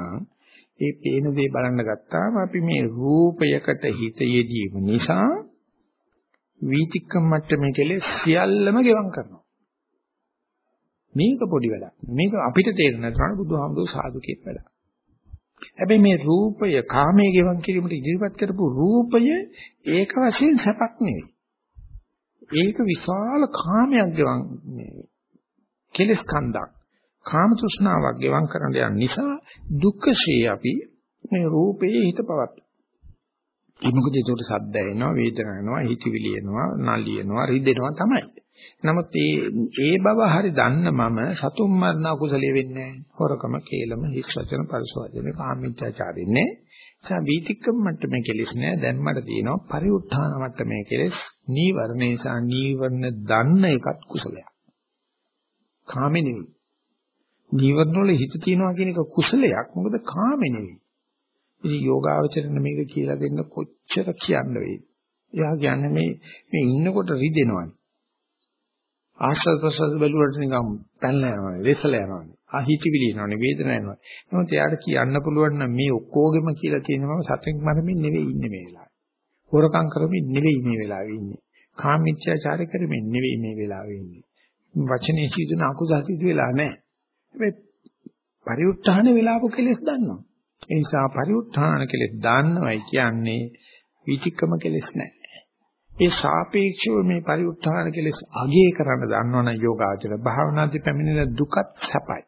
ඒ පේන දේ බලන්න ගත්තාම අපි මේ රූපයකට හිත යෙදීම නිසා වීතික්කම් මට්ටමේ කෙලෙස් සියල්ලම ගෙවම් කරනවා. මේක පොඩි වැඩක්. මේක අපිට තේරෙන්නේ නැත්නම් බුදුහාමුදුරු සාදු කියන වැඩක්. හැබැයි මේ රූපය කාමයේ ගෙවම් කිරීමට ඉදිරිපත් කරපු රූපය ඒක වශයෙන් සැපක් නෙවෙයි. ඒක විශාල කාමයක් ගෙවන් මේ කෙලස් කන්දක් කාම තෘෂ්ණාවක් ගෙවන් කරන්න යන නිසා දුක්ඛේ අපි මේ රූපේ හිත පවත්. ඒ මොකද ඒකට සද්ද එනවා වේදනා එනවා හිතවිලි එනවා නලිය එනවා රිදෙනවා තමයි. නමුත් ඒ ඒ බව හරි දන්න මම සතුම් මරණ කුසලිය වෙන්නේ නැහැ. හොරකම කේලම හික්ෂචන පරිසවාදනේ කාමීත්‍යාචාරින්නේ. ඒ වීතික්කම මට්ටමේ කෙලෙස් නෑ. දැන් මට තියෙනවා පරිඋත්ථාන මට්ටමේ කෙලෙස්. නීවරණ නිසා නීවරණ දන්න එකත් කුසලයක්. කාමේ නෙවෙයි. නීවරණ වල හිත තියනවා කියන එක කුසලයක්. මොකද කාමේ නෙවෙයි. ඉතින් යෝගාවචරණ මේක කියලා දෙන්න කොච්චර කියන්න වේද? එයා කියන්නේ මේ මේ ඉන්නකොට රිදෙනවනේ. ආශ්‍රද ප්‍රසද බැලුවට නිකම් පැනලා යනවනේ, වෙසලා යනවනේ. ආහිතිවිලි එනවනේ, වේදනාව එනවනේ. එහෙනම් එයාට කියන්න පුළුවන් නම් මේ ඔක්කොගෙම කියලා තියෙනවා සතෙක් මරමින් නෙවෙයි ඉන්නේ මේ වෙලාවේ. හොරකම් කරමින් නෙවෙයි මේ වෙලාවේ ඉන්නේ. කාමීච්ඡාචාර කරමින් නෙවෙයි මේ වෙලාවේ ඉන්නේ. වචනේ සිදුන අකුසල් සිදු වෙලා නැහැ. හැබැයි පරිඋත්ථාන වෙලාව කෙලස් දන්නවා. ඒ නිසා පරිඋත්ථාන කෙලෙස් දාන්නවයි කියන්නේ විචිකම කෙලෙස් නැහැ. ඒ සාපේක්ෂව මේ පරිඋත්ථාන කෙලෙස් අගය කරන්න දන්නවනම් යෝගාචර භාවනාදී පැමිණෙන දුකත් සැපයි.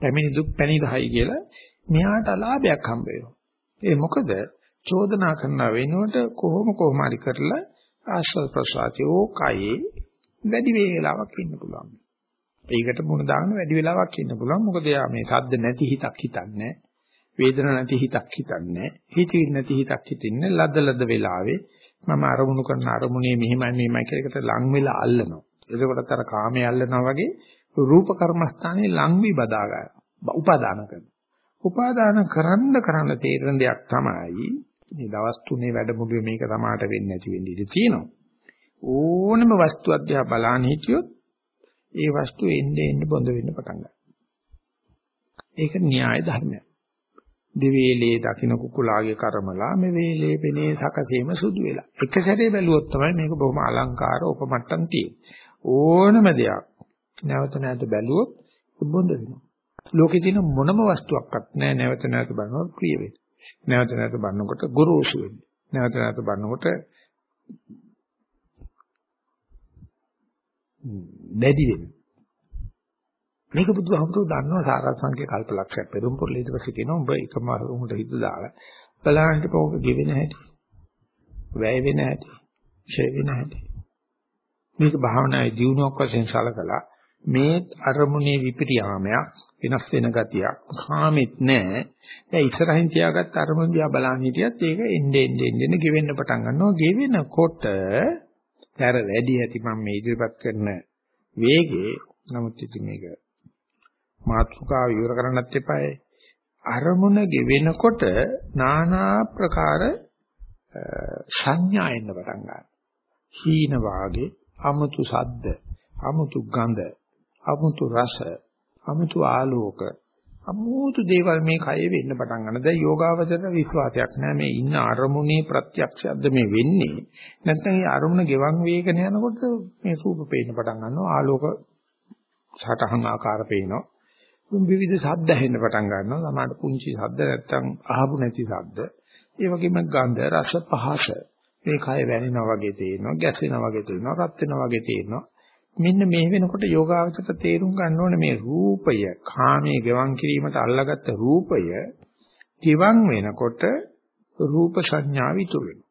පැමිණි දුක් පැණිරහයි කියලා මෙයාට ලාභයක් හම්බ වෙනවා. ඒ මොකද චෝදනා කරන වෙනකොට කොහොම කොහොම හරි කරලා ආශ්‍රව ප්‍රසාතිය ඕකයේ වැඩි වේලාවක් ඉන්න පුළුවන්. ඒකට මුණ දාන්න වැඩි වෙලාවක් ඉන්න පුළුවන්. මොකද යා මේ සද්ද නැති හිතක් හිතන්නේ. වේදන නැති හිතක් හිතන්නේ හිතවිලි නැති හිතක් හිතින්නේ ලද ලද වෙලාවේ මම අරමුණු කරන අරමුණේ මෙහිමයි මෙහිමයි කියලාකට ලං වෙලා අල්ලනවා. එතකොටත් අර කාමයේ අල්ලනවා වගේ රූප කර්මස්ථානේ ලං වී බදා ගන්න. උපාදාන කරනවා. උපාදාන කරන්න කරන්න තේරෙන දෙයක් තමයි මේ දවස් තුනේ වැඩමුළුවේ මේක තමාට වෙන්නේ නැති වෙන්න ඉඩ තියෙනවා. ඕනම වස්තු අධ්‍යා බලන්න හිටියොත් ඒ වස්තුව එන්නේ එන්නේ බොඳ වෙන්න පටන් ගන්නවා. ඒක න්‍යාය ධර්මයක්. දෙවේලේ දකින්න කුකුලාගේ කර්මලා මේ වේලේ පෙනේ සකසීම සුදු වෙලා. එක සැරේ බැලුවොත් තමයි මේක බොහොම අලංකාර උපමට්ටම් තියෙන්නේ. ඕනම දෙයක් නැවත නැවත බැලුවොත් බොඳ වෙනවා. ලෝකේ තියෙන මොනම වස්තුවක්වත් නැහැ නැවත නැවත බලනකොට ප්‍රිය වෙන්නේ. නැවත නැවත බලනකොට ගොරෝසු වෙන්නේ. නැවත නැවත බලනකොට දැඩි වෙනවා. මේක බුදුහාමුදුරුවෝ දන්නවා සාරාංශික කල්පලක්ෂයක් පෙරම් පොරල ඊට පස්සේ කියනවා උඹ එකම උඹට හිත දාලා බලන්න පොක ගෙවෙන හැටි. වැය වෙන හැටි. ඡේ වෙන හැටි. මේක භාවනායේ දියුණුවක් වශයෙන් සලකලා මේ අරමුණේ විපිරියාමයක් වෙනස් වෙන ගතියක් කාමෙත් නැහැ. දැන් ඉස්සරහින් තියාගත්ත අරමුණ දිහා බලන් හිටියත් ඒක එන්නේ එන්නේ එන්නේ ගෙවෙන්න පටන් ගන්නවා. ගෙවෙනකොට තර වැඩි ඇති මම මේ ඉදිරිපත් කරන වේගේ නමුත් ඉතින් මේක මාත්‍රිකාව ඉවර කරන්නත් එපායි. අරමුණ ගෙවෙනකොට নানা ප්‍රකාර සංඥා එන්න පටන් ගන්නවා. හීන වාගේ, අමුතු සද්ද, අමුතු ගඳ, අමුතු රස, අමුතු ආලෝක, අමුතු දේවල් මේ කයේ වෙන්න පටන් ගන්න. දැන් යෝගාවචර විශ්වාසයක් නැහැ මේ ඉන්න අරමුණේ ප්‍රත්‍යක්ෂයක්ද මේ වෙන්නේ. නැත්නම් මේ අරමුණ ගෙවන් වේගන යනකොට මේ රූප පේන්න පටන් ගන්නවා. ආලෝක සටහන් ආකාර පේනවා. විවිධ ශබ්ද ඇහෙන්න පටන් ගන්නවා. ළමාට පුංචි ශබ්ද නැත්තම් අහපු නැති ශබ්ද. ඒ වගේම ගන්ධ, රස, පහස. මේ කය වැනිනවා වගේ තේරෙනවා, ගැසෙනවා වගේ තේරෙනවා, රත් වෙනවා වගේ තේරෙනවා. මෙන්න මේ වෙනකොට යෝගාවචක තේරුම් ගන්න ඕනේ මේ රූපය කාමයේ ගෙවන් කිරීමට අල්ලාගත්ත රූපය ගෙවන් වෙනකොට රූප සංඥාව ඉතුරු වෙනවා.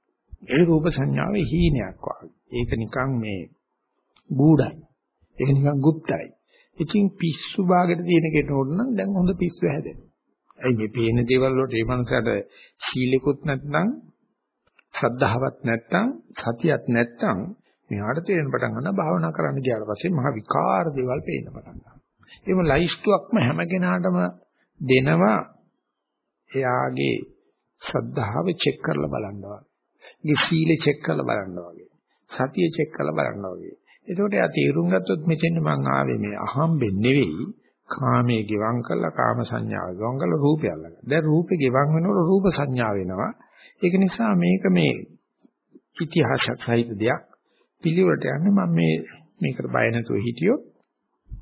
ඒ රූප සංඥාවේ හීනයක් වගේ. ඒක නිකන් මේ බූඩයි. ඒක නිකන් গুপ্তයි. ඉතින් පිස්සු භාගයට තියෙන කෙනෙකුට නම් දැන් හොඳ පිස්සු හැදෙනවා. ඇයි මේ පේන දේවල් වලට ඒ මනසට සීලෙකුත් නැත්නම් ශ්‍රද්ධාවක් නැත්නම් සතියක් නැත්නම් මෙහාට තේරෙන පටන් ගන්නවා භාවනා කරන්න ගියාට පස්සේ මහ විකාර දේවල් පේන්න පටන් ගන්නවා. ඒම ලයිස්තුවක්ම හැම කෙනාටම දෙනවා එයාගේ ශ්‍රද්ධාව චෙක් කරලා බලනවා. ඒ සීලෙ චෙක් කරලා බලනවා වගේ. සතිය චෙක් කරලා බලනවා වගේ. එතකොට එයා තේරුම් ගත්තොත් මෙතෙන් මං ආවේ මේ අහම්බෙන් නෙවෙයි කාමයේ ගිවං කළා කාම සංඥාව ගිවං කළා රූපය අල්ලගන්න. දැන් රූපේ ගිවං වෙනකොට රූප සංඥා වෙනවා. ඒක නිසා මේක මේ ඉතිහාසයක් සහිත දෙයක්. පිළිවෙලට යන්නේ මම මේ මේකට බය නැතුව හිටියොත්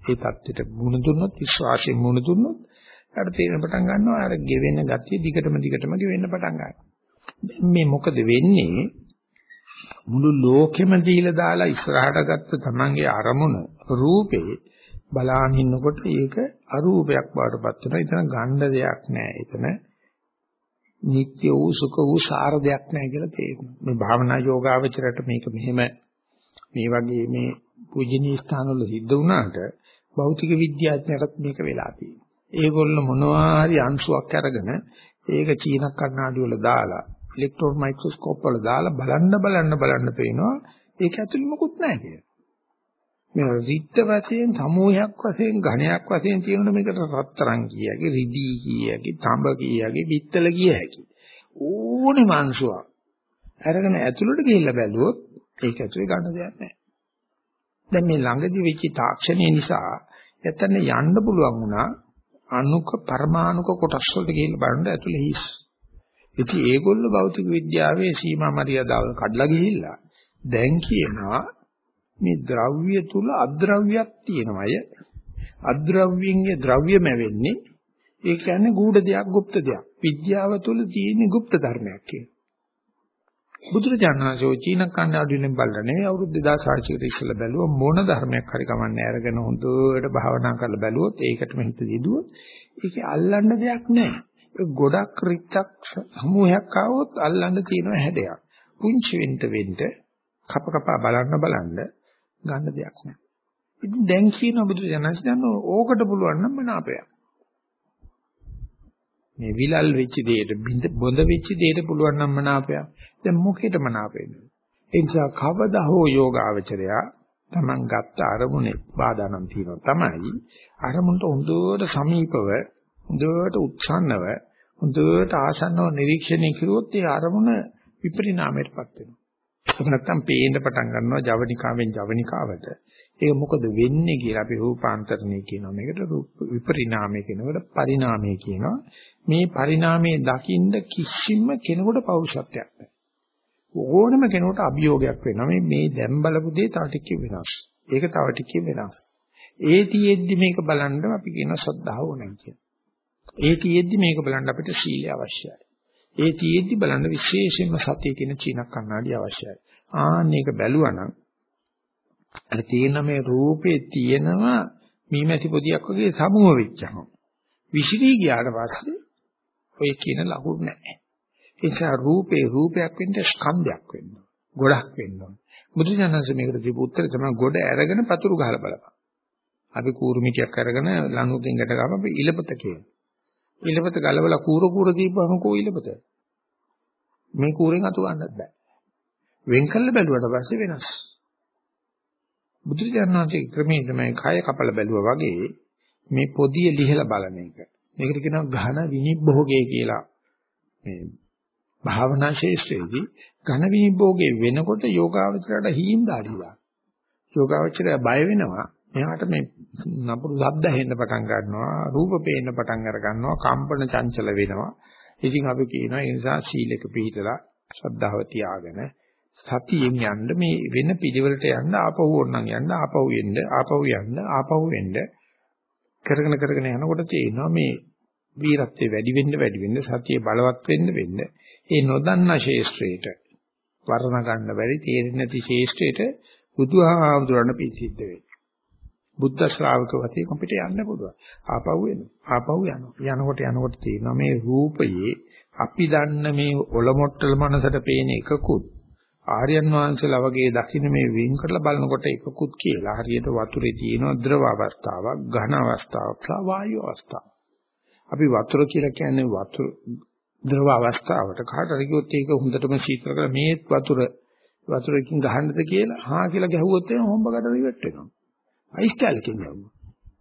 ඒ தත්ත්වයට මුණ දුන්නොත් විශ්වාසයෙන් මුණ දුන්නොත් අර තේරෙන පටන් ගන්නවා අර ගෙවෙන ගතිය දිගටම දිගටම ගෙවෙන්න පටන් ගන්නවා මේ මොකද වෙන්නේ මුළු ලෝකෙම දීලා දාලා ඉස්සරහට ගත්ත තමන්ගේ අරමුණ රූපේ බලාගෙන ඉන්නකොට ඒක අරූපයක් බවටපත් වෙනවා. එතන ගණ්ඩ දෙයක් නැහැ. එතන නිත්‍ය වූ සුඛ වූ සාර දෙයක් නැහැ කියලා තේරෙනවා. මේ භාවනා යෝගාවචරයට මේක මෙහෙම මේ වගේ මේ පූජනීය ස්ථානවල සිද්ධ වුණාට භෞතික විද්‍යාඥයන්ට මේක වෙලා තියෙනවා. ඒගොල්ලෝ මොනවා හරි අංශුවක් අරගෙන ඒක චීන කන්නාඩි වල දාලා ඉලෙක්ට්‍රෝන මයික්‍රොස්කෝප් වල දාලා බලන්න බලන්න බලන්න පේනවා ඒක ඇතුළේ මොකුත් නැහැ කියලා. මේ රිත්ත වශයෙන් සමූහයක් වශයෙන් ඝණයක් වශයෙන් තියෙන මේකට රත්තරන් කියකි රිදී කියකි තඹ කියකි පිත්තල කියකි ඕනේ මාංශුවක් අරගෙන ඇතුළට ගිහිල්ලා බැලුවොත් ඒක ඇතුලේ ගන්න දෙයක් නැහැ දැන් මේ ළඟදි වෙච්ච තාක්ෂණය නිසා එතන යන්න පුළුවන් වුණා අණුක පරමාණුක කොටස් වලට ගිහිල්ලා බලන්න ඇතුලේ හිස්. ඉතින් ඒගොල්ලෝ භෞතික විද්‍යාවේ සීමා මරියාදාවල් කඩලා ගිහිල්ලා දැන් කියනවා මේ ද්‍රව්‍ය තුල අද්‍රව්‍යයක් තියෙනවය. අද්‍රව්‍යයෙන් ද්‍රව්‍යම වෙන්නේ ඒ කියන්නේ ගූඪ දෙයක්, গুপ্ত දෙයක්. විද්‍යාව තුල තියෙන গুপ্ত ධර්මයක් කියන. බුදුරජාණන් වහන්සේ චීන කන්නාඩුවෙන් බලලා නෙවෙයි අවුරුදු 2600 කට ඉස්සෙල්ලා බැලුවා මොන ධර්මයක් හරි කමන්නේ අරගෙන හොඳට භාවනා කරලා බැලුවොත් ඒකටම හිත දීදුවොත් ඒකේ අල්ලන්න දෙයක් නැහැ. ගොඩක් රිච්චක් සමූහයක් ආවොත් අල්ලන්න තියෙන හැඩයක්. පුංචි වෙන්න වෙන්න කප කපා බලන්න බලන්න ගන්න දෙයක් නැහැ. ඉතින් දැන් කියන බුදුරජාණන් වහන්සේ ඕකට පුළුවන් නම් මනාපයක්. මේ විලල් වෙච්ච දෙයට බොඳ වෙච්ච දෙයට පුළුවන් නම් මනාපයක්. දැන් මොකේද මනාපෙන්නේ? ඒ නිසා කවදා හෝ යෝගාවචරයා Taman ගත්ත අරමුණේ බාධා නම් තියෙනවා තමයි අරමුණට හොඳට සමීපව හොඳට උත්සන්නව හොඳට ආසන්නව නිරීක්ෂණය කරුවොත් ඒ අරමුණ විපරිණාමයටපත් වෙනවා. ඒක නැත්තම් පේන්න පටන් ගන්නවා ජවනිකාවෙන් ජවනිකාවට. ඒක මොකද වෙන්නේ කියලා අපි රූපාන්තරණය කියනවා. මේකට විපරිණාමය කියනකොට පරිණාමය කියනවා. මේ පරිණාමයේ දකින්න කිසිම කෙනෙකුට පෞරුෂත්වයක් නැහැ. ඕනම කෙනෙකුට අභියෝගයක් වෙනවා. මේ මේ දැන් බලපු දේ තව ටිකක් වෙනස්. ඒක තව ටිකක් වෙනස්. ඒ තියෙද්දි මේක බලන්න අපි කියන ශ්‍රද්ධාව ඕනයි කියන. ඒ තියෙද්දි මේක බලන්න අපිට සීලය අවශ්‍යයි. ඒ තියෙද්දි බලන්න විශේෂයෙන්ම සතිය කියන චීන කන්නාඩි අවශ්‍යයි. ආන්න ඒක බැලුවනම් අර තියෙන මේ රූපේ තියෙනවා මීමැසි පොදියක් වගේ සමුහ වෙච්චහම. විසිරී ගියාට පස්සේ ඔය කියන ලකුණු නැහැ. ඒ නිසා රූපේ රූපයක් වෙන්න ස්කන්ධයක් වෙන්න ගොඩක් වෙන්න ඕන. බුදුසසුන මේකට දීපු උත්තරය තමයි ගොඩ අරගෙන පතුරු ගහලා බලපන්. අපි කූරුමිටියක් අරගෙන ලණුකින් ගැට ගාම අපි ඉලපත කියනවා. ඉලපත ගලවලා කූර කූර දීපුවම කෝ ඉලපත. මේ කූරෙන් අතු ගන්නත් බෑ. වෙන් කළ බැලුවට පස්සේ වෙනස්. බුදුරජාණන්ගේ ක්‍රමයේ තමයි කය කපල බැලුවා වගේ මේ පොදිය ලිහලා බලන එක. මේකට කියනවා ඝන විනිබ්බෝගය කියලා. මේ භාවනා ශේෂ්ත්‍රයේදී ඝන විනිබ්බෝගේ වෙනකොට යෝගාවචරයට හීන් දාඩිලා. යෝගාවචරය බය වෙනවා. එයාට මේ නපුරු ශබ්ද ඇහෙන්න පටන් ගන්නවා, රූප පේන්න පටන් අර ගන්නවා, කම්පන චංචල වෙනවා. ඉතින් අපි කියනවා ඒ නිසා සීලක පිළිතලා ශ්‍රද්ධාව තියාගෙන සතියෙන් යන්න මේ වෙන පිළිවෙලට යන්න ආපහු ඕනනම් යන්න ආපහු එන්න ආපහු යන්න ආපහු එන්න කරගෙන කරගෙන යනකොට තේනවා මේ වීරත්වය වැඩි වෙන්න වැඩි වෙන්න සතිය බලවත් වෙන්න වෙන්න ඒ නොදන්නා ශේෂ්ත්‍රයට වර්ණ ගන්න බැරි තේරෙන්නේ නැති ශේෂ්ත්‍රයට බුදුහාමුදුරණ පිසිද්ධ වෙයි. බුද්ධ ශ්‍රාවක වශයෙන් අපිට යන්න පුළුවන්. ආපහු එනවා. ආපහු යනවා. යනකොට යනකොට තේරෙනවා මේ රූපයේ අපි දන්න මේ ඔලොමොට්ටල මනසට පේන එකකුත් ආර්යයන් වහන්සේලා වගේ දකින්න මේ වින් කරලා බලනකොට එකකුත් කියලා හරියට වතුරේ තියෙන ද්‍රව අවස්ථාවක්, ඝන අවස්ථාවක්, සහ වායු අවස්ථාවක්. අපි වතුර කියලා කියන්නේ වතුර ද්‍රව අවස්ථාවට කාට හරි කිව්වොත් ඒක හොඳටම සීතල කරලා මේ වතුර වතුරකින් ගහන්නද කියලා හා කියලා ගැහුවොත් එහෙනම් හොම්බකට රිවට් වෙනවා. අයිස් කැලකින් ගැහුවා.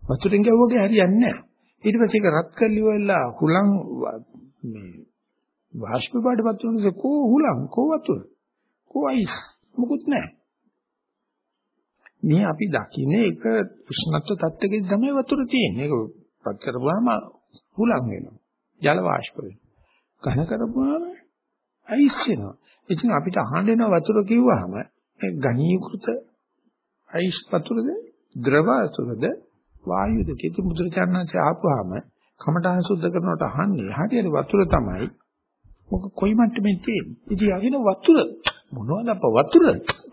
වතුරෙන් ගැහුවගේ හරියන්නේ නැහැ. ඊට පස්සේ ඒක රත් කරලි වෙලා හුලං මේ වාෂ්ප බඩපත් වුණොත් කෝ හුලං කෝ වතුර කෝ අයිස් මොකුත් නැහැ. මේ අපි දකින්නේ එක උෂ්ණත්ව තත්ත්වයකදී තමයි වතුර තියෙන්නේ. ඒක පත් කරපුවාම හුලං වෙනවා. ජල වාෂ්ප වෙනවා. ඝන කරපුවාම අයිස් වෙනවා. ඉතින් අපිට අහන්න එන වතුර කිව්වහම ඒ ඝනීකృత අයිස් වතුරද ද්‍රව වතුරද වායුද කිතු මුද්‍රචාරණංශය ආපුවාම කමඨාන් සුද්ධ කරනකොට අහන්නේ හරියට වතුර තමයි මොක කොයි මට්ටමේ තියෙන්නේ. ඉතින් අහින වතුර මොනවද අප වතුර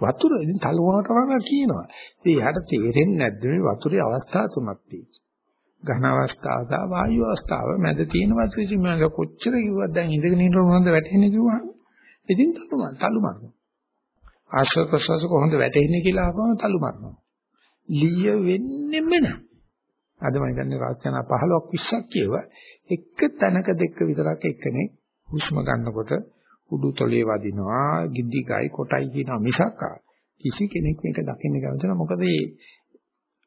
වතුර ඉතින් තලවනට වගේ කියනවා. ඉතින් එයාට තේරෙන්නේ නැද්ද මේ වතුරේ අවස්ථා තුනක් තියෙන්නේ. ඝන අවස්ථාව සහ වායු අවස්ථාව මැද තියෙන වතුර ඉතින් මම කොච්චර කිව්වත් දැන් ඉඳගෙන ඉන්න මොනවද වැටෙන්නේ කිව්වහම ඉතින් තලුමන් තලු මරනවා. ආශ්‍රව ප්‍රසවාස කොහොමද වැටෙන්නේ කියලා අහපම තලු මරනවා. ලිය වෙන්නෙම නැහැ. අද මම හිතන්නේ රචනා 15ක් 20ක් කියව එක තැනක දෙක විතරක් එක්කනේ හුස්ම ගන්නකොට උඩු තොලේ වදිනවා, ගිද්දි ගයි කොටයි කියන මිසක් කිසි කෙනෙක් මේක දකින්න කැමති නැහැ. මොකද මේ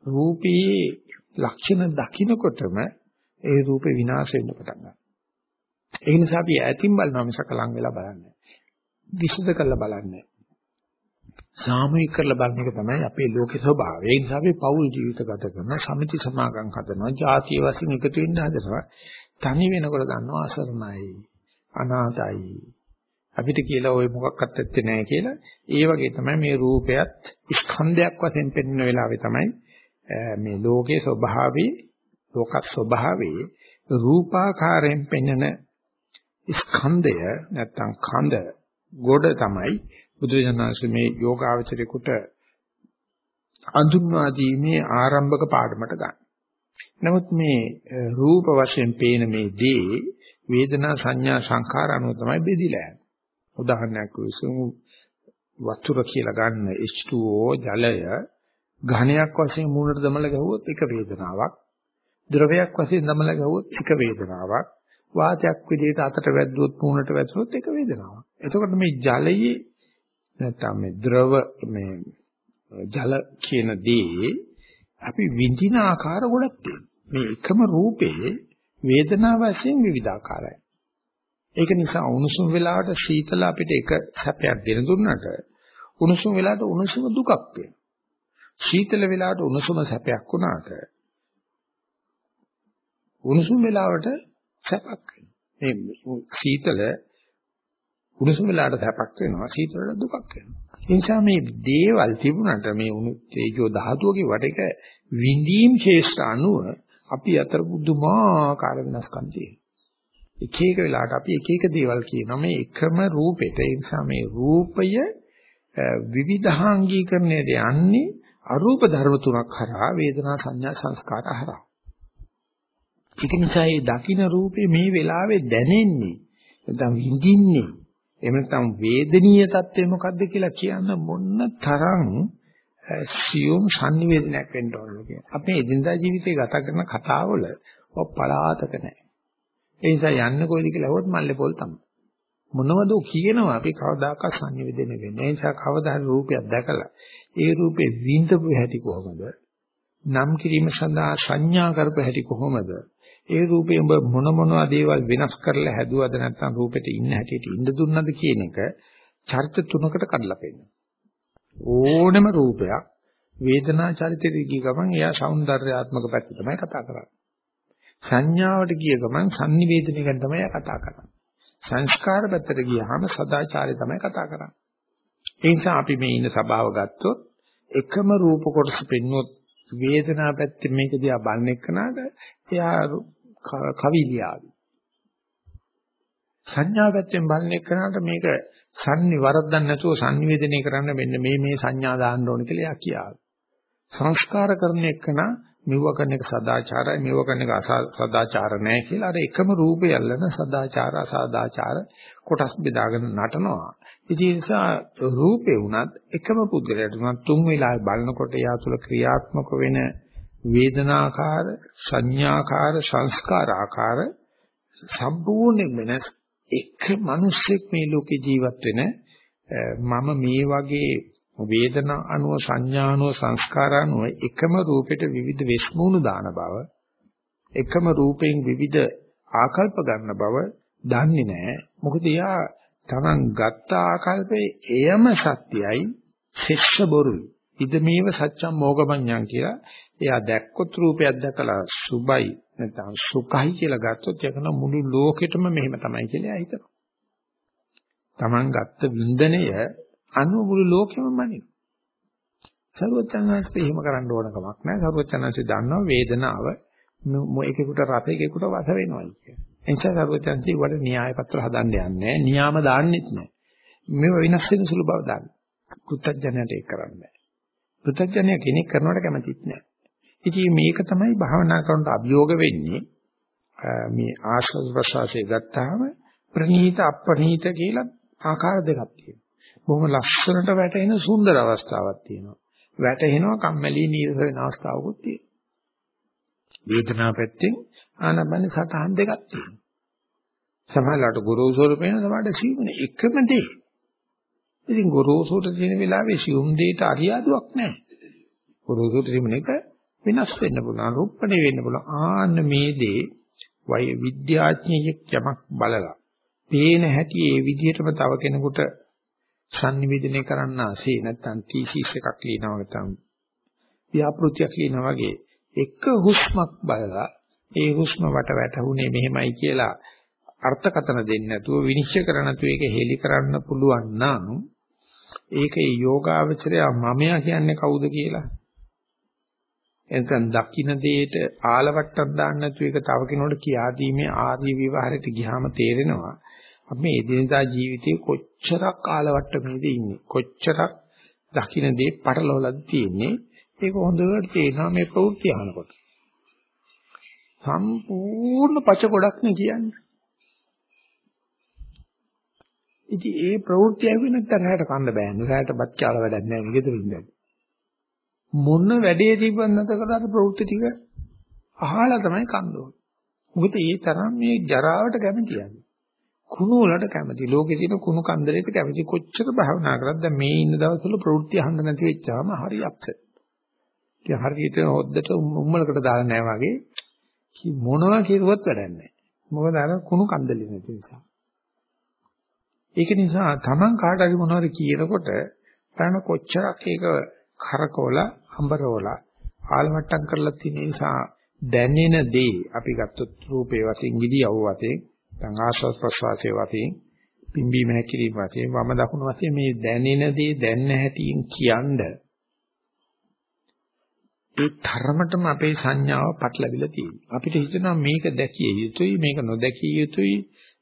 රූපයේ ලක්ෂණ දකින්නකොටම ඒ රූපේ විනාශ වෙන්න පටන් ගන්නවා. ඒ නිසා අපි ඈතින් බලනවා මිසක ලං වෙලා බලන්නේ විසුද්ධ කරලා බලන්නේ සාමූහික කරලා බලන එක තමයි අපේ ලෝකේ ස්වභාවය. ඒ නිසා අපි පෞල් ජීවිත ගත කරනවා, සමිති සමාගම් හදනවා, ජාතිය වශයෙන් එකතු වෙන්න හදනවා. තනි වෙනකොට දන්නවා අසරණයි, අනාථයි. අපිට කියලා ওই මොකක්වත් ඇත්තේ නැහැ කියලා. ඒ වගේ තමයි මේ රූපයත් ස්කන්ධයක් වශයෙන් පෙන්වන වෙලාවේ තමයි මේ ලෝකේ ස්වභාවයේ ලෝක ස්වභාවයේ රූපාකාරයෙන් පෙන්වන ස්කන්ධය නැත්තම් කඳ ගොඩ තමයි බුදුරජාණන්සේ මේ යෝගාවචරේකට අඳුන්වා දීමේ ආරම්භක පාඩමට ගන්න. නමුත් මේ රූප වශයෙන් පේන මේ දේ වේදනා සංඥා සංඛාර අනුව තමයි බෙදිලා යන්නේ. උදාහරණයක් විසමු වතුර කියලා ගන්න H2O ජලය ඝණයක් වශයෙන් මූණට දමලා ගහුවොත් එක වේදනාවක්. ද්‍රවයක් වශයෙන් දමලා ගහුවොත් එක වේදනාවක්. වාතයක් විදිහට අතට වැද්දුවොත් මූණට වැදුනොත් එක වේදනාවක්. එතකොට මේ ජලයේ නැත්නම් මේ ද්‍රව මේ ජල කියන දේ අපි විඳින ආකාර ගොඩක් තියෙනවා. මේ එකම රූපේ වේදනා වශයෙන් විවිධාකාරයි. ඒක නිසා උණුසුම් වෙලාවට සීතල අපිට එක සැපයක් දෙන දුන්නට උණුසුම් වෙලාවට උණුසුම දුකක් වෙනවා. සීතල වෙලාවට උණුසුම සැපයක් වුණාට උණුසුම් වෙලාවට සැපක් වෙනවා. මේ සීතල උණුසුම වෙලාවට සැපක් වෙනවා සීතලට දුකක් වෙනවා. ඒ නිසා මේ දේවල් තිබුණාට මේ උණු තේජෝ ධාතුව කිව්වට ඒක විඳීම් ශේෂ්ඨ අනුව අපි අතර බුදුමාකාර වෙනස්කම් තියෙනවා. එක එක වෙලාවට අපි එක එක දේවල් කියනවා මේ එකම රූපෙට ඒ නිසා මේ රූපය විවිධාංගීකරණයට යන්නේ අරූප ධර්ම තුනක් හරහා වේදනා සංඥා සංස්කාර හරහා. ඒක නිසා මේ දකින්න රූපේ මේ වෙලාවේ දැනෙන්නේ නැත්නම් විඳින්නේ එහෙම නැත්නම් වේදනීය தත්ත්වය මොකද්ද කියලා කියන්න මොන්න තරම් සියුම් sannivedanayak වෙන්න ඕනද කියලා. අපේ එදිනදා ජීවිතේ ගත කරන කතාවල ඔය පලාතක නැහැ. ඒ නිසා යන්න කොයිද කියලා අහුවොත් මල්ලේ පොල් තමයි. මොනවද කියනවා අපි කවදාකවත් sannivedana වෙන්නේ. ඒ නිසා කවදා හරි රූපයක් දැකලා ඒ රූපේ විඳපු හැටි කොහොමද? නම් කිරීම සඳහා සංඥා කරපු හැටි කොහොමද? ඒ රූපේ උඹ මොන මොනවා දේවල් වෙනස් කරලා හැදුවද නැත්නම් රූපෙට ඉන්න හැටියට ඉඳ දුන්නද කියන එක චරිත තුනකට කඩලා පෙන්නනවා. ඕනම රූපයක් වේදනා චරිතෙට ගිය ගමන් එයා సౌందర్యාත්මක පැත්ත තමයි කතා කරන්නේ. සංඥාවට ගිය ගමන් sannivedana ගැන තමයි කතා කරන්නේ. සංස්කාර පැත්තට ගියාම සදාචාරය තමයි කතා කරන්නේ. ඒ නිසා අපි මේ ඉන්න සබාව ගත්තොත් එකම රූප කොටස පෙන්වොත් වේදනා පැත්තේ මේක දිහා බලන එකනට එයා කවි ලියාවි. සංඥා පැත්තෙන් බලන එකනට මේක සංනි වරද්දක් නැතුව sannivedanaya කරන්න මෙන්න මේ මේ සංඥා දාන්න ඕන කියලා එයා කියාවි. සංස්කාර කරන එකන මෙව කරන එක සදාචාරයි මෙව කරන එක සදාචාර නැහැ කියලා අර එකම රූපය අල්ලන සදාචාර අසදාචාර කොටස් බෙදාගෙන නටනවා. ඉතින් ඒ නිසා රූපේ වුණත් එකම පුද්ගලයාට උනත් තුන් වෙලාවේ බලනකොට එයා තුළ ක්‍රියාත්මක වෙන වේදනාකාර සංඥාකාර සංස්කාරාකාර සම්පූර්ණ වෙනස් එක මිනිස්සෙක් මේ ලෝකේ ජීවත් වෙන මම මේ වගේ වේදනා අනුව සංඥා අනුව සංස්කාර අනුව එකම රූපෙට විවිධ වෙස්මුණු දාන බව එකම රූපයෙන් විවිධ ආකල්ප ගන්න බව දන්නේ නැහැ. මොකද එයා Taman ගත්ත ආකල්පේ එයම සත්‍යයි ශිෂ්‍ය බොරුයි. ඉදමේව සත්‍යම් මොගමඤ්ඤං කියලා එයා දැක්කොත් රූපයක් දැකලා සුබයි නැත්නම් සුඛයි කියලා ගත්තොත් යකන මුළු ලෝකෙටම මෙහෙම තමයි කියලා එයා හිතනවා. Taman ගත්ත වින්දනය අනු මුළු ලෝකෙම මනින. සර්වචනන්සේ එහෙම කරන්න ඕන කමක් නැහැ. සර්වචනන්සේ දන්නවා වේදනාව එකෙකුට රස එකෙකුට වස වෙනවා කියන්නේ. එනිසා සර්වචනන්සේ වල න්‍යාය පත්‍ර හදන්න යන්නේ නියාම දාන්නෙත් නැහැ. මේව විනාශ වෙන සුළු බව දාන්න. කෘතඥයට ඒක කරන්නේ. කෘතඥය කෙනෙක් කරනවට කැමතිත් නැහැ. ඉතින් මේක තමයි භාවනා කරනට අභියෝග වෙන්නේ. මේ ආශ්වාස ප්‍රශ්වාසය ගත්තාම ප්‍රනීත අප්‍රනීත කියලා ආකාර දෙකක් තියෙනවා. බොහොම ලස්සනට වැටෙන සුන්දර අවස්ථාවක් තියෙනවා. වැටෙනවා කම්මැලි නීරස වෙන අවස්ථාවකුත් තියෙනවා. වේදනාව පැත්තෙන් ආනබන සතහන් දෙකක් තියෙනවා. සමහරවිට ගුරුසෝර පේන සමහරට සීමන එකම දේ. ඉතින් ගොරෝසුට තියෙන වෙලාවේ සියුම් දෙයට අරියාදුවක් නැහැ. ගොරෝසුට තිබුණ එක වෙනස් වෙන්න පුළුවන් රුප්පණේ වෙන්න පුළුවන් ආන්න මේ දේ වෛ විද්‍යාඥයෙක් යමක් බලලා පේන හැටි ඒ විදිහටම තව කෙනෙකුට sannivedana කරන්න ආසේ නැත්තම් තීසිස් එකක් ලියනවා නැත්තම් ව්‍යාපෘතියක් ලියනවා වගේ එක හුස්මක් බලලා ඒ හුස්ම වට වැටුනේ මෙහෙමයි කියලා අර්ථකතන දෙන්නේ නැතුව විනිශ්චය කරන්න නැතුව ඒක හෙලි කරන්න පුළුවන් නම් ඒකේ යෝගාවචරය මමයා කියන්නේ කවුද කියලා? එතෙන් දකින්න දෙයට ආලවට්ටක් දාන්න නැතුව ඒක තව කෙනෙකුට කියා දීමේ ආදී විවහාරයට ගියාම තේරෙනවා. අපි මේ එදිනදා ජීවිතේ කොච්චරක් ආලවට්ටමේද ඉන්නේ? කොච්චරක් දකින්න දේ පටලවලද තියෙන්නේ? ඒක හොඳට තේරෙනවා මේ ප්‍රවෘත්ති අහනකොට. සම්පූර්ණ පච ගොඩක් නේ කියන්නේ. ඉතින් ඒ ප්‍රවෘත්ති ඇවිත් නැත්නම් රැයට කන්න බෑනේ රැයට බත් කාලා වැඩක් නැහැ නේ ගෙදර ඉඳන් මොන වැඩේ තිබ්බත් නැත කරලා ප්‍රවෘත්ති ටික අහලා තමයි කන්න ඕනේ මොකද ඒ තරම් මේ ජරාවට කැමති යන්නේ කුණු වලට කැමති. ලෝකේ තියෙන කුණු කන්දරේට කැමති. කොච්චර භාවනා කරත් දැන් මේ ඉන්න දවස්වල ප්‍රවෘත්ති අහන්න නැති වෙච්චාම හරි අප්සෙට්. ඉතින් හරියට හොද්දට උම්මලකට දාලා නැහැ වගේ මොනවා කිරුවත් වැඩක් නැහැ. මොකද අර කුණු කන්දලේ නැති නිසා. ඒක නිසා Taman කාට හරි මොනවාරි කියනකොට බලන්න කොච්චරක් ඒක කරකවල අඹරවල ආලමට්ටම් කරලා තියෙන නිසා දැනෙන දේ අපි ගත්තොත් රූපේ වශයෙන් ඉදියව වශයෙන් දැන් ආශ්වාස ප්‍රශ්වාසයේ වශයෙන් පිම්බීම හැකිලිම වශයෙන් වම දකුණු වශයෙන් මේ දැනෙන දේ දැන්න හැටියෙන් කියනද ඒ තරමටම අපේ සංඥාව පටලවිලා තියෙනවා. අපිට හිතෙනවා මේක දැකිය යුතුයි මේක නොදැකිය යුතුයි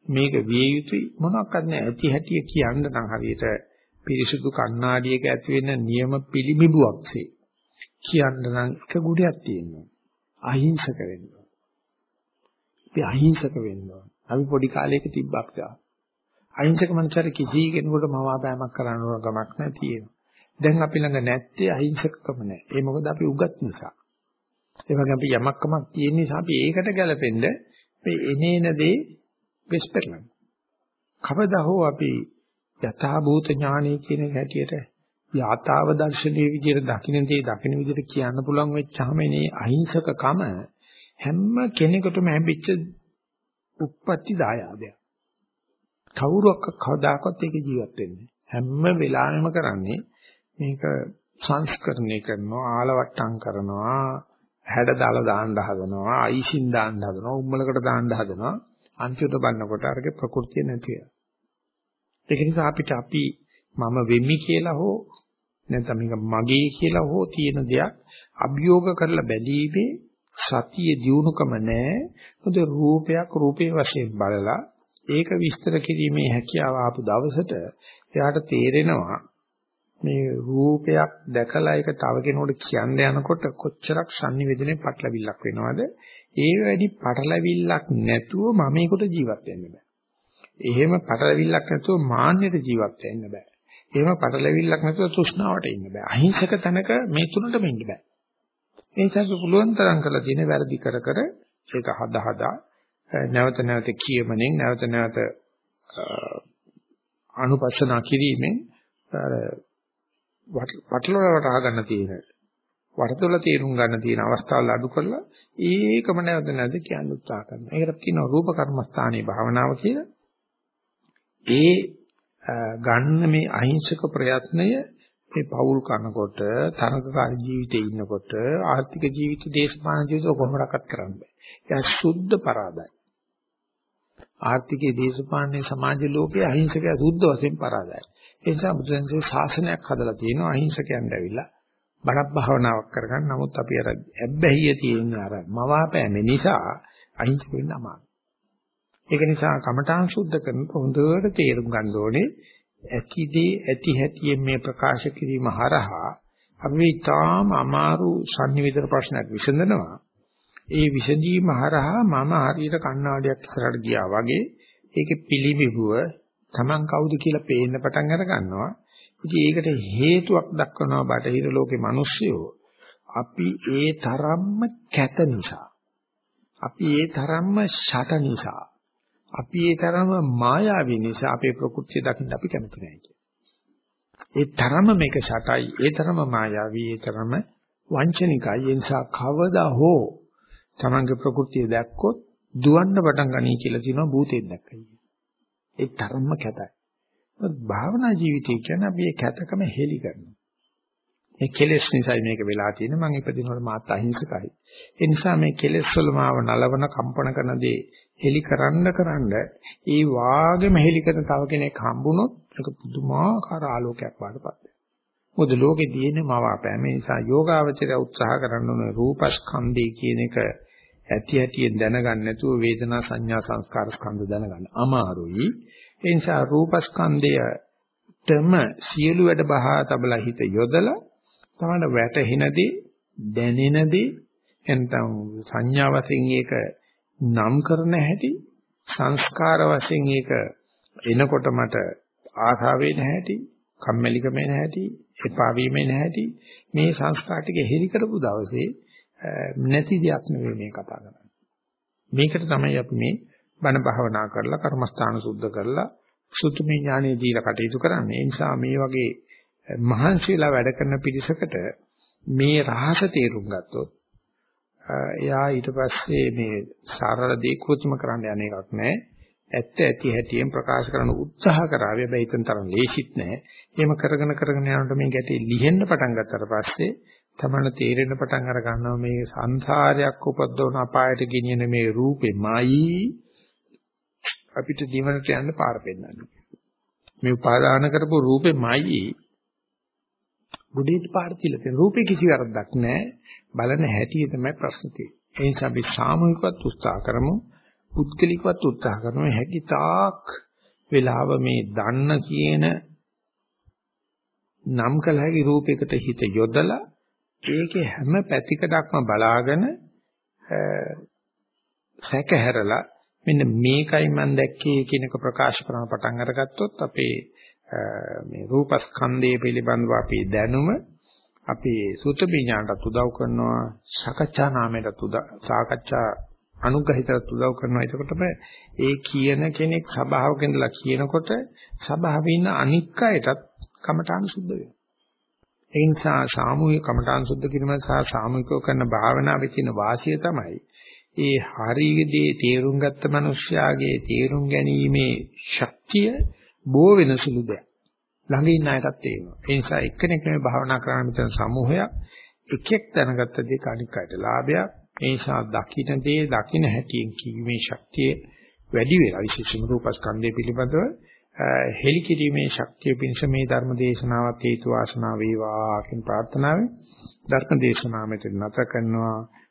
මේක විය යුතුයි මොනක්වත් නැහැ. ඇති හැටිය කියන්න නම් හරියට පිරිසුදු කණ්ණාඩියක ඇති වෙන නියම පිළිඹුවක්සේ කියන්න නම් එක ගුඩයක් තියෙනවා. අහිංසක වෙන්න. අපි අහිංසක වෙන්න ඕන. අපි පොඩි කාලයක තිබ්බක් ගා. අහිංසක මනුස්සයර කිසි කෙනෙකුට මවාපෑමක් කරන්න ඕන ගමක් නැහැ තියෙනවා. දැන් අපි ළඟ නැත්තේ අහිංසකකම නැහැ. ඒ මොකද අපි උගත් නිසා. ඒ වගේ අපි යමක්කමක් තියෙන නිසා අපි ඒකට ගැලපෙන්න මේ එනේන දේ වෙස්පර්ලන්. කවදා හෝ අපි යථා භූත ඥානය කියන හැටියට යථාව දර්ශනීය විදිහට දකින්න දේ දකින්න විදිහට කියන්න පුළුවන් වෙච්චාම මේ අහිංසකකම හැම කෙනෙකුටම හැම්බෙච්ච උප්පත්ති දායාදයක්. කවුරුවක් කවදාකවත් ඒක ජීවත් වෙන්නේ හැම වෙලාවෙම කරන්නේ මේක සංස්කරණය කරනවා ආලවට්ටම් කරනවා හැඩ දාලා දාන්න හදනවා අයිසින් දාන්න හදනවා උම්මලකට දාන්න හදනවා අන්තිමට බලනකොට අරගේ ප්‍රകൃතිය නැති වෙනවා ඒක නිසා අපිට අපි මම වෙමි කියලා හෝ නැත්නම් මේක මගේ කියලා හෝ තියෙන දෙයක් අභියෝග කරලා බැලීමේ සතිය දියුණුකම නැහැ. මොකද රූපයක් රූපේ වශයෙන් බලලා ඒක විස්තර කිරීමේ හැකියාව ආපු දවසට එයාට තේරෙනවා මේ රූපයක් දැකලා ඒක තව කෙනෙකුට කියන්න යනකොට කොච්චරක් sannivedanaye පටලවිල්ලක් වෙනවද? ඒ වැඩි පටලවිල්ලක් නැතුව මම මේකට ජීවත් වෙන්න බෑ. එහෙම පටලවිල්ලක් නැතුව මාන්නෙට ජීවත් වෙන්න බෑ. එහෙම පටලවිල්ලක් නැතුව තෘෂ්ණාවට ඉන්න බෑ. අහිංසක තැනක මේ තුනටම ඉන්න බෑ. ඒ නිසා පුළුවන් තරම් කරලා තියෙන වැරදි කර කර ඒක හදා හදා නැවත නැවත කියමනෙන් නැවත නැවත අනුපස්සනා කිරීමෙන් වටලවට අහගන්න තියෙන වටතොල තේරුම් ගන්න තියෙන අවස්ථාවල් අඩු කරලා ඒකම නැවත නැවත කියන්න උත්සාහ කරනවා. ඒකට කියනවා රූප කර්මස්ථානයේ භාවනාව කියලා. ඒ ගන්න මේ අහිංසක ප්‍රයත්නය මේ පෞල් කනකොට තරඟකාරී ජීවිතේ ඉන්නකොට ආර්ථික ජීවිත දේශපාලන ජීවිත කොහොමඩක්වත් කරන්න බෑ. ඒක සුද්ධ පරාදයි. ආර්ථිකයේ දේශපාලනයේ සමාජ ලෝකයේ අහිංසකයා සුද්ධ වශයෙන් පරාදයි. ඒ නිසා බුදුන්සේ ශාසනයක් හදලා තියෙනවා අහිංසකයන් දැවිලා බණක් භාවනාවක් කරගන්න. නමුත් අපි අර ඇබ්බැහිය තියෙන අර මවාපෑම නිසා අහිංසක වෙන්න අමාරුයි. ඒක නිසා කමඨාන් සුද්ධ කරන හොඳට තේරුම් ගන්න ඕනේ ඇතිදී ඇති හැටියෙන් මේ ප්‍රකාශ කිරීම හරහා අපි තාම අමාරු sannivedana ප්‍රශ්නයක් විසඳනවා. ඒ විසඳීම හරහා මම හරියට කණ්ණාඩියක් ඉස්සරහට ගියා වගේ ඒකේ පිළිවිබුව Taman කවුද කියලා පේන්න පටන් අර ගන්නවා. ඉතින් ඒකට හේතුවක් දක්වනවා බටහිර ලෝකේ මිනිස්සුયો අපි ඒ තරම්ම කැත නිසා අපි ඒ තරම්ම ෂට නිසා අපි ඒ තරම්ම මායාවී නිසා අපේ ප්‍රകൃතිය දකින්න අපි කැමති නැහැ කියන්නේ. ඒ තරම මේක ෂටයි, ඒ තරම මායාවී, ඒ තරම වංචනිකයි. ඒ නිසා කවදා හෝ තමන්ගේ ප්‍රകൃතිය දැක්කොත් දුවන්න පටන් ගනී කියලා කියනවා භූතයෙන් දැක්කයි. ඒ තරම්ම කැතයි. භාවනා ජීවිතය කියන්නේ අපි ඒ කැතකම හෙලි කරනවා. මේ කෙලෙස් නිසායි මේක වෙලා තියෙන්නේ. මම ඉපදිනකොට මාත් අහිංසකයි. ඒ නිසා මේ කෙලෙස් වල මාව නලවන කම්පන කරන දේ හෙලි කරන්න කරන්න ඒ වාගේම හෙලි කරන තව කෙනෙක් හම්බුනොත් ඒක පුදුමාකාර ආලෝකයක් වඩපත් වෙනවා. මොකද ලෝකේ තියෙන්නේ මවාපෑම. ඒ නිසා යෝගාවචරය උත්සාහ කරන්න ඕනේ රූපස්කන්ධය කියන එක ඇති ඇතියෙන් දැනගන්න නැතුව වේදනා සංඥා සංස්කාර ස්කන්ධ දැනගන්න අමාරුයි. ඒ නිසා රූපස්කන්ධයටම සියලු වැඩ බහා තබලා හිත යොදලා තමයි වැටහෙනදී දැනෙනදී එතන සංඥා වශයෙන් ඒක නම් කරන හැටි සංස්කාර වශයෙන් ඒක එනකොට මට ආසාවේ නැහැටි කම්මැලිකමේ නැහැටි එපා වීමේ නැහැටි මේ සංස්කාර ටික හෙලි කරපු දවසේ නැති දෙයක් නෙවෙයි මේ කතා කරන්නේ. මේකට තමයි අපි මේ බණ භාවනා කරලා කර්මස්ථාන සුද්ධ කරලා සුතුමි ඥානෙ දීලා කටයුතු කරන්නේ. ඒ නිසා මේ වගේ මහන්සියලා වැඩ කරන පිරිසකට මේ රහස තේරුම් ගත්තොත් එයා ඊට පස්සේ මේ සරල දේ කෘත්‍රිම කරන්න යන එකක් නෑ. ඇත්ත ඇති හැටියෙන් ප්‍රකාශ කරන උත්සාහ කරාවේ හැබැයි ඊතන තරම් ලේසිත් නෑ. එහෙම කරගෙන කරගෙන යනකොට මේ ගැටේ ලිහෙන්න පටන් ගත්තට පස්සේ තමයි තේරෙන්න පටන් අර ගන්නවා මේ සංසාරයක් උපද්දවන අපායට ගෙනියන මේ රූපෙමයි. අපිට දිවනට යන්න පාර පෙන්නන්නේ මේ උපාදාන කරපු රූපෙමයි බුදේට පාර තියලා තියෙන රූපේ කිසි වරදක් නැහැ. බලන හැටි තමයි ප්‍රශ්න තියෙන්නේ. ඒ නිසා අපි සාමූහිකවත් උත්සාහ කරමු. පුද්ගලිකවත් උත්සාහ කරමු. හැකි තාක් වෙලාව මේ දන්න කියන නම් කළ හැකි රූපයකට හිත යොදලා ඒකේ හැම පැතිකඩක්ම බලාගෙන සැකහැරලා මෙන්න මේකයි මම දැක්කේ කියන එක ප්‍රකාශ කරන පටන් අරගත්තොත් අපේ මේ රූපස්කන්ධය පිළිබඳව අපේ දැනුම අපේ සුත විඥාණයට උදව් කරනවා සාකච්ඡා නාමයට උදව් සාකච්ඡා අනුග්‍රහිතට උදව් කරනවා. එතකොටම ඒ කියන කෙනෙක් සභාවක ඉඳලා කියනකොට සභාවේ ඉන්න අනික් අයටත් කමඨාන සුද්ධ වෙනවා. ඒ නිසා සාමූහික කමඨාන සුද්ධ කිරීම සහ සාමූහිකව කරන භාවනාවේ තියෙන වාසිය තමයි ඒ හරියදී තේරුම් ගත්ත මිනිස්යාගේ තේරුම් ගැනීමේ ශක්තිය බෝ වෙන සුළු දෙයක්. ළඟ ඉන්න අයටත් තේරෙනවා. ඒ නිසා එක්කෙනෙක් මේ භාවනා කරන මෙතන සමූහයක් එකෙක් දැනගත්ත දේ කණික් අයට ලාභයක්. ඒ නිසා දකින්න දේ දකින්න හැටියෙන් කීමේ ශක්තිය වැඩි වෙලා විශේෂම රූපස්කන්ධය පිළිබඳව හෙලි කිරීමේ ශක්තිය පිණිස මේ ධර්ම දේශනාවත් හේතු වාසනා වේවා කියන ප්‍රාර්ථනාවෙන් ධර්ම දේශනාව මෙතන නැත කරනවා.